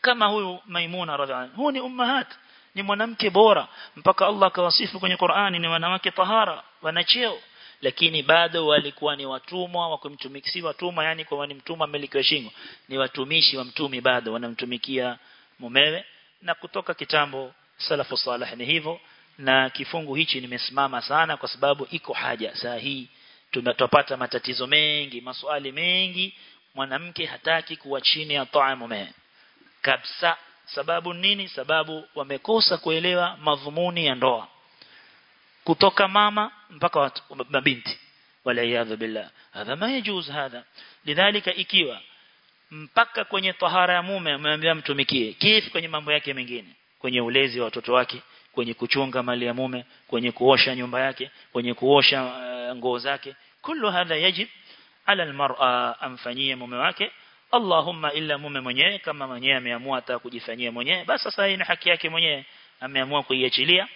Kama huyu maimuna radhiallahu huyu ni ummahat. Ni mwanamke bora. Mpaka Allah kawasifu kwenye Qur'ani ni wanawake tahara wanacheo lakini bado walikuwa ni watumwa wa kumtumikisi watumwa yani kwa ni mtumwa mmiliki wa shingo. Ni watumishi wa mtumi bado wanamtumikia mumewe. Na kutoka kitambo salafu salih ni hivyo na kifungu hichi nimesimama sana kwa sababu iko haja. Saa hii tunatopata matatizo mengi maswali mengi. Mwanamke hataki kuwa chini ya taa mume kabisa. Sababu nini? Sababu wamekosa kuelewa madhumuni ya ndoa. Kutoka mama mpaka watu mabinti. Wala billah. Hadha ma yajuz hadha. Lidhalika ikiwa mpaka kwenye tahara ya mume ameambia mtumikie. Kifu kwenye mambo yake mengine? Kwenye ulezi wa watoto wake kwenye kuchunga mali ya mume kwenye kuosha nyumba yake kwenye kuosha uh, nguo zake. Kullu hadha yajib ala almar'a amfanyie mume wake. Allahumma illa mume mwenyewe kama mwenyewe ameamua hata kujifanyia mwenyewe basi sasa hii ni haki yake mwenyewe. Ameamua kuiachilia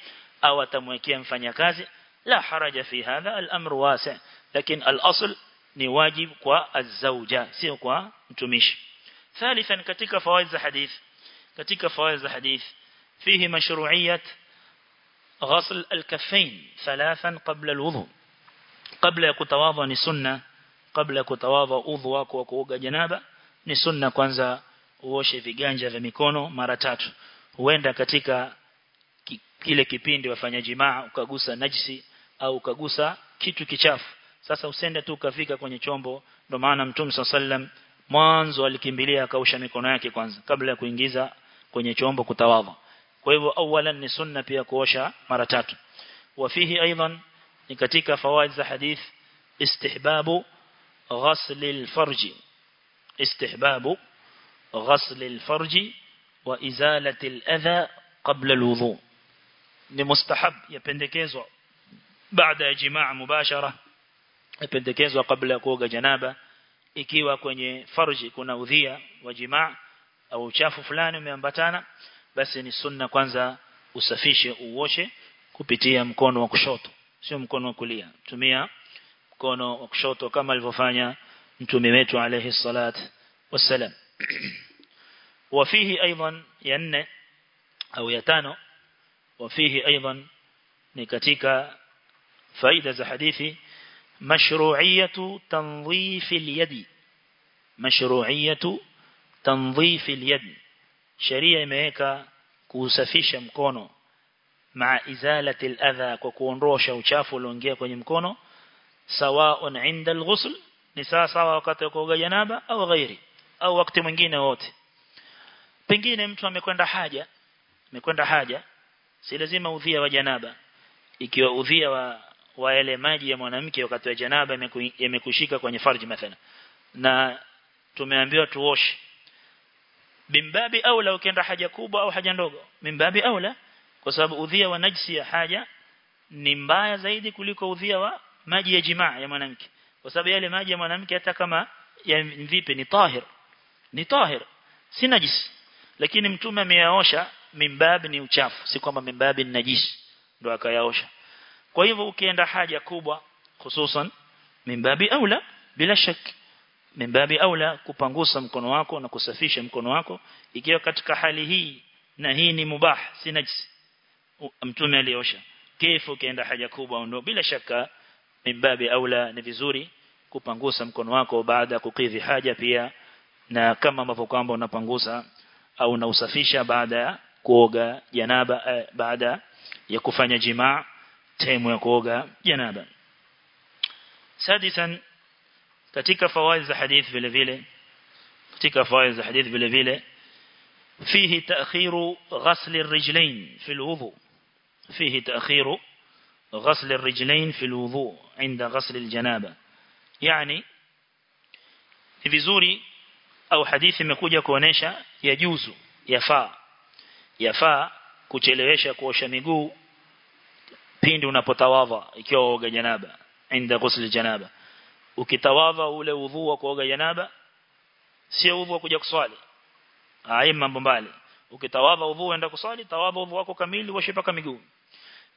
au atamwekea mfanyakazi. La haraja fi hadha al-amr wasi' lakini al-asl ni wajib kwa az-zawja sio kwa mtumishi. Thalithan katika fawaid za hadith katika fawaid za hadith fihi mashru'iyyat غسل الكفين ثلاثا قبل الوضوء قبل يكتواضع ni sunna kabla kutawadha udhu wako wa kuoga janaba ni sunna kwanza uoshe viganja vya mikono mara tatu huenda katika kile kipindi wafanya jimaa ukagusa najisi au ukagusa kitu kichafu sasa usende tu ukafika kwenye chombo ndio maana mtume sallam mwanzo alikimbilia akaosha mikono yake kwanza kabla ya kuingiza kwenye chombo kutawadha kwa hivyo awalan ni sunna pia kuosha mara tatu wafihi aidan ni katika fawaid za hadith istihbabu غسل الفرج استحباب غسل الفرج وإزالة الأذى قبل الوضوء ni mustahab yapendekezwa baada ya jimaa mubashara yapendekezwa kabla ya kuoga janaba ikiwa kwenye farji kuna udhia wa jimaa au uchafu fulani umeambatana basi ni sunna kwanza usafishe uoshe kupitia mkono wa kushoto sio mkono wa kulia tumia mkono wa kushoto kama alivyofanya mtume wetu alayhi salat wassalam وفيه أيضا ينه au ya tano وفيه أيضا ni katika faida za hadithi mashru'iyatu tanzif al-yad mashru'iyatu sharia imeweka kusafisha mkono maa izalati al-adha kwa kuondosha uchafu ulioingia kwenye mkono sawa'un 'inda al-ghusl ni sawa sawa wakati wa kuoga janaba au ghairi au wakati mwingine wote pengine mtu amekwenda haja amekwenda haja si lazima udhia wa janaba. Ikiwa udhia wa wa yale maji ya mwanamke wakati wa janaba yamekushika kwenye farji mathalan. Na tumeambiwa tuoshe bimbabi aula ukienda haja kubwa au haja ndogo. Mimbabi aula kwa sababu udhia wa najsi ya haja ni mbaya zaidi kuliko udhia wa maji ya jimaa ya mwanamke. Kwa sababu yale maji ya mwanamke hata kama ya vipi ni tahir. Ni tahir. Si najisi. Lakini mtume ameyaosha mimbabi ni uchafu. Si kwamba mimbabi ni najisi. Ndo akayaosha. Kwa hivyo ukienda haja kubwa hususan mimbabi aula bila shak mimbabi aula kupangusa mkono wako na kusafisha mkono wako. Ikiwa katika hali hii na hii ni mubah si najisi mtume aliosha kifo kienda haja kubwa ndo bila shaka mimbabi aula ni vizuri kupangusa mkono wako baada ya kukidhi haja pia. Na kama ambavyo kwamba unapangusa au unausafisha baada ya kuoga janaba eh, baada ya kufanya jimaa temu ya kuoga janaba. Sadisan katika fawaid za hadith vile vile katika fawaid za hadith vile vile فيه تأخير غسل الرجلين في الوضوء فيه تأخير غسل الرجلين في الوضوء عند غسل الجنابة يعني في زوري أو حديث مكوجة كونيشة يجوز يفا يفا كتلويشة كوشة ميقو بيندونا بطوافة كيوغ جنابة عند غسل الجنابة ukitawadha ule udhu wa kuoga janaba sio udhu wa kuja kuswali. Hai mambo mbali. Ukitawadha udhu uenda kuswali tawadha udhu wako kamili washe paka miguu.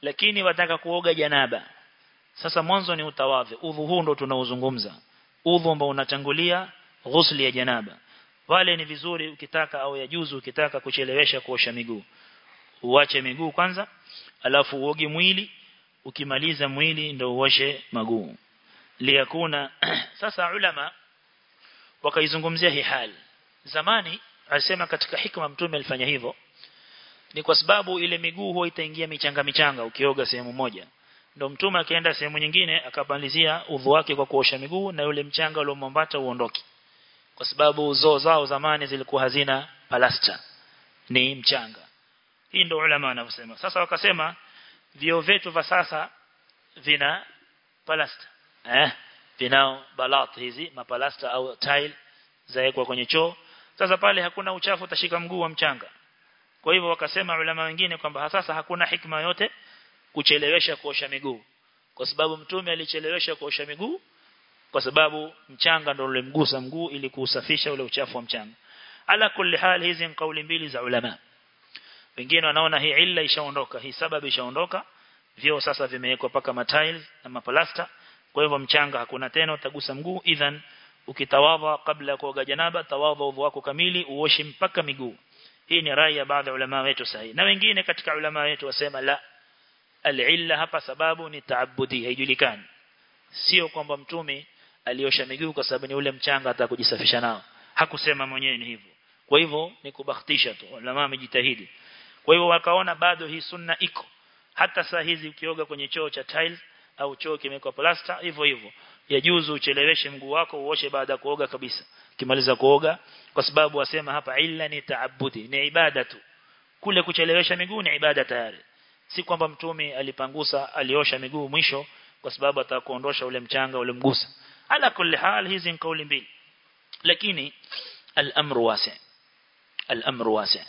Lakini wataka kuoga janaba. Sasa mwanzo ni utawadhi udhu huu ndo tunaozungumza udhu ambao unatangulia ghusli ya janaba. Wale ni vizuri ukitaka au yajuzu ukitaka kuchelewesha kuosha miguu. Uache miguu kwanza alafu uoge mwili. Ukimaliza mwili ndio uoshe maguu liyakuna. Sasa ulama wakaizungumzia hii hali zamani alisema katika hikma mtume alifanya hivyo ni kwa sababu ile miguu huwa itaingia michanga michanga ukioga sehemu moja. Ndio mtume akaenda sehemu nyingine akabalizia udhu wake kwa kuosha miguu na yule mchanga uliomwambata uondoke. Kwa sababu zoo zao zamani zilikuwa hazina palasta ni mchanga. Hii ndio ulama wanavyosema. Sasa wakasema vio vyetu vya sasa vina palasta eh? Vinao balat hizi mapalasta au tile zaekwa kwenye choo. Sasa pale hakuna uchafu utashika mguu wa mchanga. Kwa hivyo wakasema ulama wengine kwamba sasa hakuna hikma yote kuchelewesha kuosha miguu. Kwa sababu mtume alichelewesha kuosha miguu kwa sababu mchanga ndio ulimgusa mguu ili kuusafisha ule uchafu wa mchanga. Ala kulli hali hizi ni kauli mbili za ulama. Wengine wanaona hii illa ishaondoka hii sababu ishaondoka. Vyo sasa vimewekwa paka matiles na mapalasta kwa hivyo mchanga hakuna tena utagusa mguu. Idhan ukitawadha kabla ya kuoga janaba tawadha udhu wako kamili uoshe mpaka miguu. Hii ni rai ya baadhi ya ulama wetu sahihi na wengine katika ulama wetu wasema la. Al-illa hapa sababu ni taabudi haijulikani. Sio kwamba mtume aliosha miguu kwa sababu ni ule mchanga atakujisafisha nao. Hakusema mwenyewe ni hivyo. Kwa hivyo ni kubahatisha tu ulama wamejitahidi. Kwa hivyo wakaona bado hii sunna iko. Hata saa hizi ukioga kwenye choo cha tiles au choo kimewekwa plasta hivyo hivyo. Yajuzu ucheleweshe mguu wako uoshe baada kuoga kabisa. Kimaliza kuoga kwa sababu wasema hapa illa ni taabudi ni ibada tu. Kule kuchelewesha miguu ni ibada tayari. Si kwamba mtume alipangusa aliosha miguu mwisho kwa sababu atakuondosha ule mchanga ule mgusa. Ala kulli hal hizi ni kauli mbili. Lakini al-amru wasi' al-amru wasi'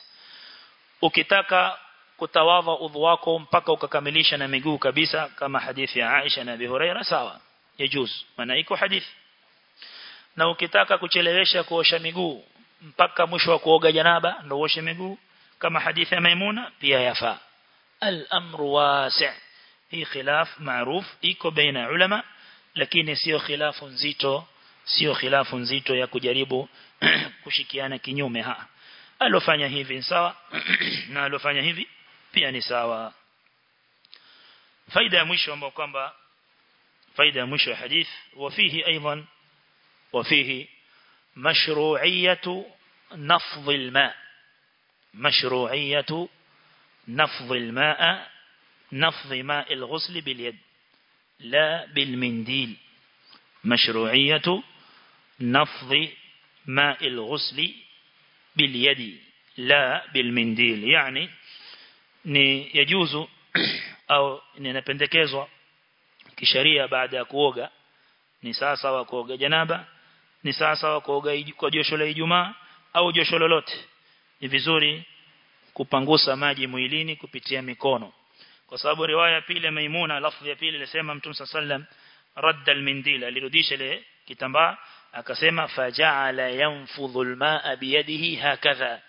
ukitaka kutawadha udhu wako mpaka ukakamilisha na miguu kabisa kama hadithi ya Aisha na Abi Huraira sawa. Yajuz maana iko hadithi. Na ukitaka kuchelewesha kuosha miguu mpaka mwisho wa kuoga janaba ndio uoshe miguu. Kama hadithi ya Maimuna pia yafaa. Al-amru wasi' hii khilaf maruf iko baina ulama lakini sio khilafu nzito sio khilafu nzito ya kujaribu kushikiana kinyume ha. Alofanya hivi sawa. Na alofanya hivi pia ni sawa faida ya mwisho ambayo kwamba faida ya mwisho ya hadith wafihi aidan wafihi mashru'iyatu nafdh alma mashru'iyatu nafdh alma نفض ماء الغسل باليد لا بالمنديل مشروعية نفض ماء الغسل باليد لا بالمنديل يعني ni yajuzu au ninapendekezwa kisheria baada ya kuoga. Ni sawa sawa kuoga janaba ni sawa sawa kuoga kwa josho la Ijumaa au josho lolote. Ni vizuri kupangusa maji mwilini kupitia mikono. Kwa sababu riwaya pili Maimuna lafzi ya pili ilisema Mtume sallam radda almindila alirudisha ile kitambaa akasema faja'ala yanfudhu almaa biyadihi hakadha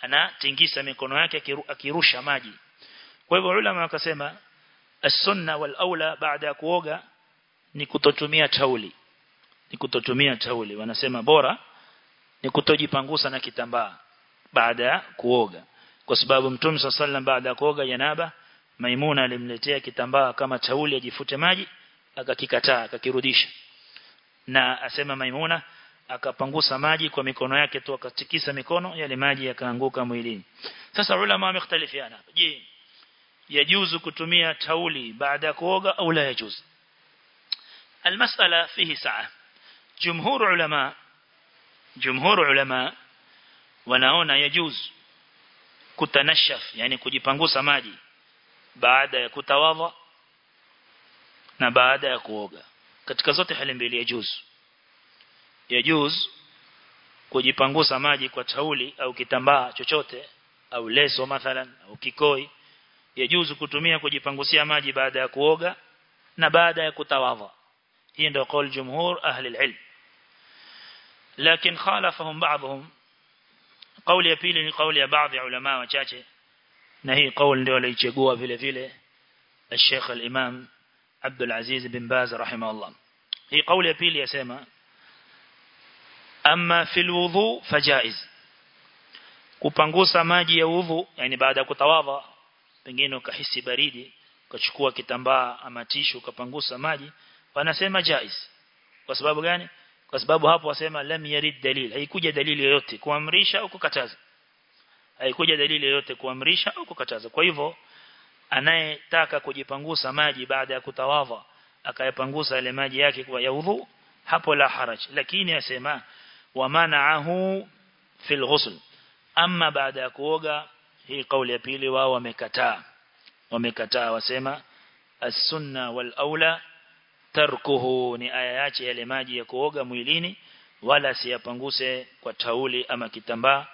ana tingisa mikono yake akirusha maji. Kwa hivyo ulama wakasema as-sunna wal aula baada ya kuoga ni kutotumia tauli. Ni kutotumia tauli. Wanasema bora ni kutojipangusa na kitambaa baada ya kuoga. Kwa sababu Mtume sallam baada ya kuoga janaba Maimuna alimletea kitambaa kama tauli ajifute maji akakikataa akakirudisha. Na asema Maimuna akapangusa maji kwa mikono yake tu akatikisa mikono yale maji yakaanguka mwilini sasa ulama wamekhtalifiana je yajuzu kutumia tauli baada ya kuoga au la yajuzu المسألة فيه سعة جمهور علماء جمهور علماء wanaona yajuz kutanashaf yani kujipangusa maji baada ya kutawadha na baada ya kuoga katika zote hali mbili ya juz ya juz kujipangusa maji kwa tauli au kitambaa chochote au leso mathalan au kikoi ya juzu kutumia kujipangusia maji baada ya kuoga na baada ya kutawadha hii ndio kauli jumhur ahli alilm lakini khalafahum ba'dhum kauli ya pili ni kauli ya baadhi ya ulama wachache na hii kauli ndio alichagua vile vile الشيخ الإمام عبد العزيز بن باز رحمه الله هي قول ya pili yasema amma fil wudhu fajaiz. Kupangusa maji ya udhu yani baada ya kutawadha pengine ukahisi baridi ukachukua kitambaa ama tishu ukapangusa maji wanasema jaiz. Kwa sababu gani? Kwa sababu hapo wasema lam yarid dalil. Haikuja dalili yoyote kuamrisha au kukataza. Haikuja dalili yoyote kuamrisha au kukataza. Kwa hivyo anayetaka kujipangusa maji baada ya kutawadha akayapangusa yale maji yake kwa ya udhu hapo la haraj. Lakini asema wa manaahu fil ghusl. Amma baada ya kuoga hii kauli ya pili wao wamekataa. Wamekataa wasema as-sunna wal aula tarkuhu ni aya yache yale maji ya kuoga mwilini wala siyapanguse kwa tauli ama kitambaa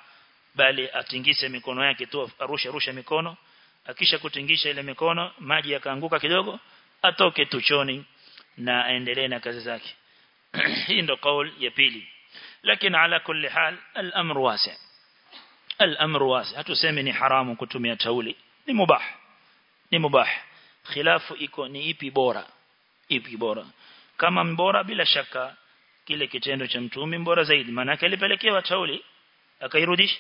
bali atingise mikono yake tu arusha rusha mikono. Akisha kutingisha ile mikono maji yakaanguka kidogo atoke tuchoni na aendelee na kazi zake. Hii ndo kauli ya pili lakini ala kulli hal al-amru wasi' al-amru wasi' hatusemi ni haramu kutumia tauli. Ni mubah. Ni mubah. Khilafu iko ni ipi bora? Ipi bora? Kama mbora bila shaka kile kitendo cha mtume mbora zaidi. Maana yake alipelekewa tauli akairudisha.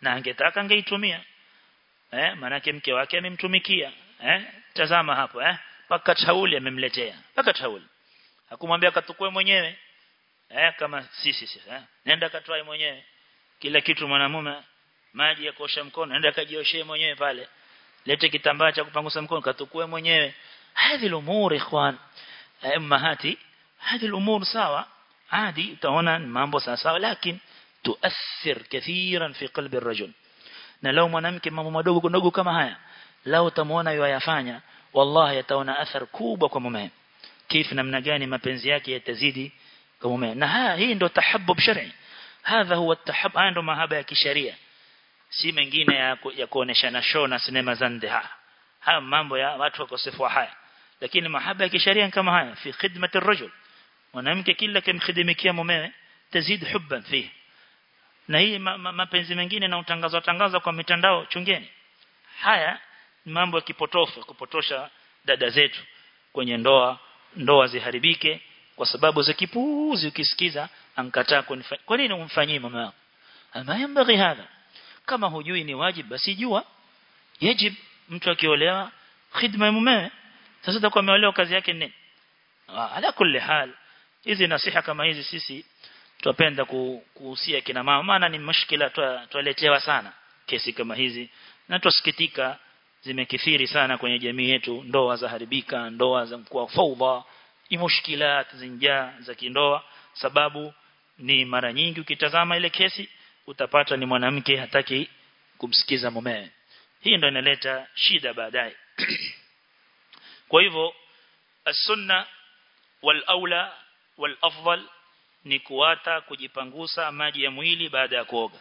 Na angetaka angeitumia. Eh maana mke wake amemtumikia. Eh tazama hapo eh. Paka tauli amemletea. Paka tauli. Hakumwambia katukue mwenyewe eh kama sisi sisi eh nenda katwae mwenyewe kila kitu mwanamume maji ya kuosha mkono nenda kajioshe mwenyewe pale lete kitambaa cha kupangusa mkono katukue mwenyewe hizi umuri ikhwan ummahati hizi umur sawa عادي utaona mambo sawa sawa lakini tuathir kathiran fi qalbi ar-rajul na lao mwanamke mambo madogo kidogo kama haya lao utamuona yayafanya wallahi yataona athar kubwa kwa mume كيف namna gani mapenzi yake yatazidi kwa na haya hii ndio tahabbub shar'i. Hadha huwa tahab haya ndio mahaba ya kisheria. Si mengine ya, ya kuoneshana show na sinema za ndeha haya mambo ya watu wakosefu wa haya. Lakini mahaba ya kisheria kama haya. Fi khidmati ar-rajul mwanamke kila kimkhidimikia mumewe tazid hubban fi na hii mapenzi ma, mengine na utangazwa tangaza kwa mitandao chungeni. Haya mambo ya kipotofu kupotosha dada zetu. Kwenye ndoa ndoa ziharibike kwa sababu za kipuuzi ukisikiza ankataa kunifanya. Kwa nini umfanyie mama yako? Ama yambaghi hadha. Kama hujui ni wajib basi jua. Yajib mtu akiolewa khidma ya mumewe. Sasa utakuwa ameolewa kazi yake nini? Ala kulli hal. Hizi nasiha kama hizi sisi tupenda kuhusia kina mama. Maana ni mushkila twaletewa sana kesi kama hizi. Na tusikitika zimekithiri sana kwenye jamii yetu. Ndoa za haribika ndoa za mkua faudha imushkilat zinjaa za kindoa sababu ni mara nyingi ukitazama ile kesi utapata ni mwanamke hataki kumsikiza mumewe hii ndio inaleta shida baadaye. Kwa hivyo as-sunna wal aula wal afdal ni kuata kujipangusa maji ya mwili baada ya kuoga.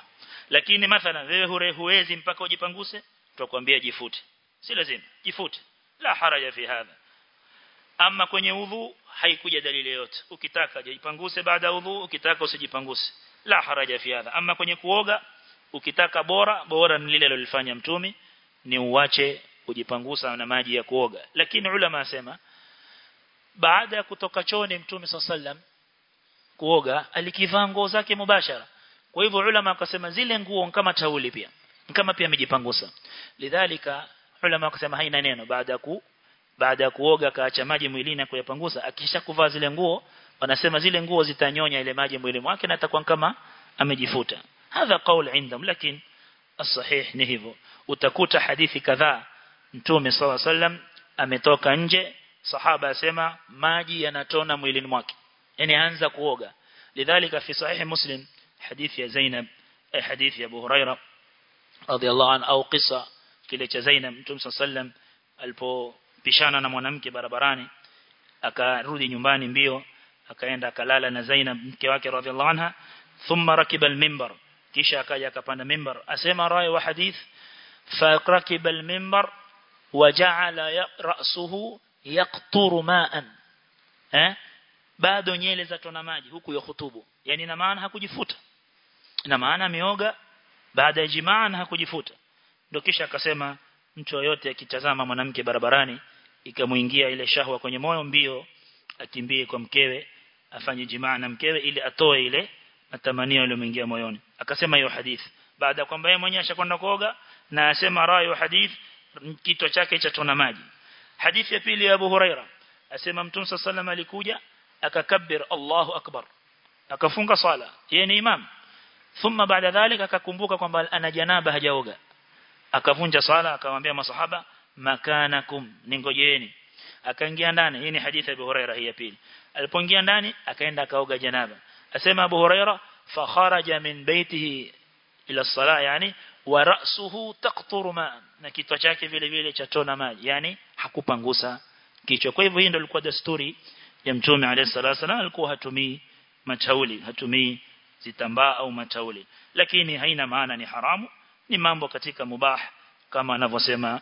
Lakini mathala wewe hure huwezi mpaka ujipanguse tutakwambia jifute. Si lazima jifute. La haraja fi hadha ama kwenye udhu haikuja dalili yote ukitaka jipanguse baada udhu ukitaka usijipanguse. La haraja fi hadha. Ama kwenye kuoga ukitaka bora bora ni lile alilofanya mtumi ni uache kujipangusa na maji ya kuoga. Lakini ulama asema baada ya kutoka chooni mtume sallam kuoga alikivaa nguo zake mubashara. Kwa hivyo ulama akasema zile nguo kama tauli pia. Kama pia amejipangusa. Lidhalika ulama akasema haina neno baada ya baada ya kuoga kaacha maji mwilini na kuyapangusa akisha kuvaa zile nguo wanasema zile nguo zitanyonya ile maji mwilini mwake na atakuwa kama amejifuta hadha qaul indam lakini الصحيح ni hivyo utakuta hadithi kadhaa mtume صلى الله ametoka nje sahaba asema maji yanatona mwilini mwake yani anza kuoga lidhalika fi sahih muslim hadithi ya Zainab hadithi ya Abu Huraira radhiallahu anhu au kisa kile cha Zainab Mtume sallam alipopishana na mwanamke barabarani akarudi nyumbani mbio akaenda akalala na Zainab mke wake radhiallahu anha. Thumma rakiba al-minbar kisha akaja akapanda minbar. Asema rai wa hadith farakiba al-minbar waja'ala ra'suhu yaqturu ma'an. Eh? Bado nyele za tona maji huku ya khutubu. Yani na maana hakujifuta. Na maana mioga baada ya jimaa hakujifuta. Ndio kisha akasema mtu yoyote akitazama mwanamke barabarani ikamuingia ile shahwa kwenye moyo mbio akimbie kwa mkewe afanye jimaa na mkewe ili atoe ile matamanio yaliyomwingia moyoni. Akasema hiyo hadithi baada kwamba yeye mwenyewe ashakwenda kuoga na asema rayo hadith kichwa chake cha tona maji. Hadithi ya pili ya Abu Huraira. Asema Mtume sallallahu alikuja akakabir Allahu akbar. Akafunga sala yeye ni imam. Thumma baada dhalika akakumbuka kwamba ana janaba hajaoga. Akavunja sala akamwambia masahaba makanakum ningojeni akaingia ndani hii ni hadithi ya Abu Huraira hii ya pili. Alipoingia ndani akaenda akaoga janaba. Asema Abu Huraira fa kharaja min baitihi ila sala yani wa ra'suhu taqturu ma na kichwa chake vile vile cha tona maji yani hakupangusa kichwa. Kwa hivyo hii ndio ilikuwa desturi ya mtume alayhi salatu wasallam alikuwa hatumii matauli hatumii zitambaa au matauli lakini haina maana ni haramu ni mambo katika mubah kama anavyosema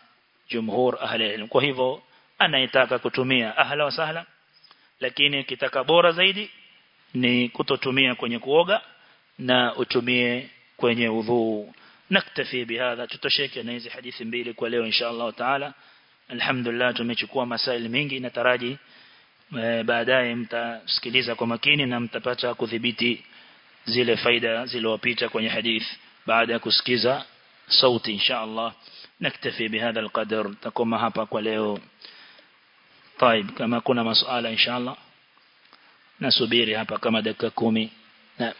jumhur ahli ilm. Kwa hivyo anayetaka kutumia ahla wa sahla lakini kitaka bora zaidi ni kutotumia kwenye kuoga na utumie kwenye udhuu naktafi bihadha tutosheke na hizi hadithi mbili kwa leo insha Allah taala. Alhamdulillah tumechukua masaili mengi nataraji baadaye mtasikiliza kwa makini na mtapata kudhibiti zile faida zilizopita kwenye hadith. Baada ya kusikiza sauti insha Allah نكتفي بهذا القدر. تقوم مهابا كوليو طيب كما كنا مسؤالا إن شاء الله. نسبيري هابا كما دكاكومي، نعم.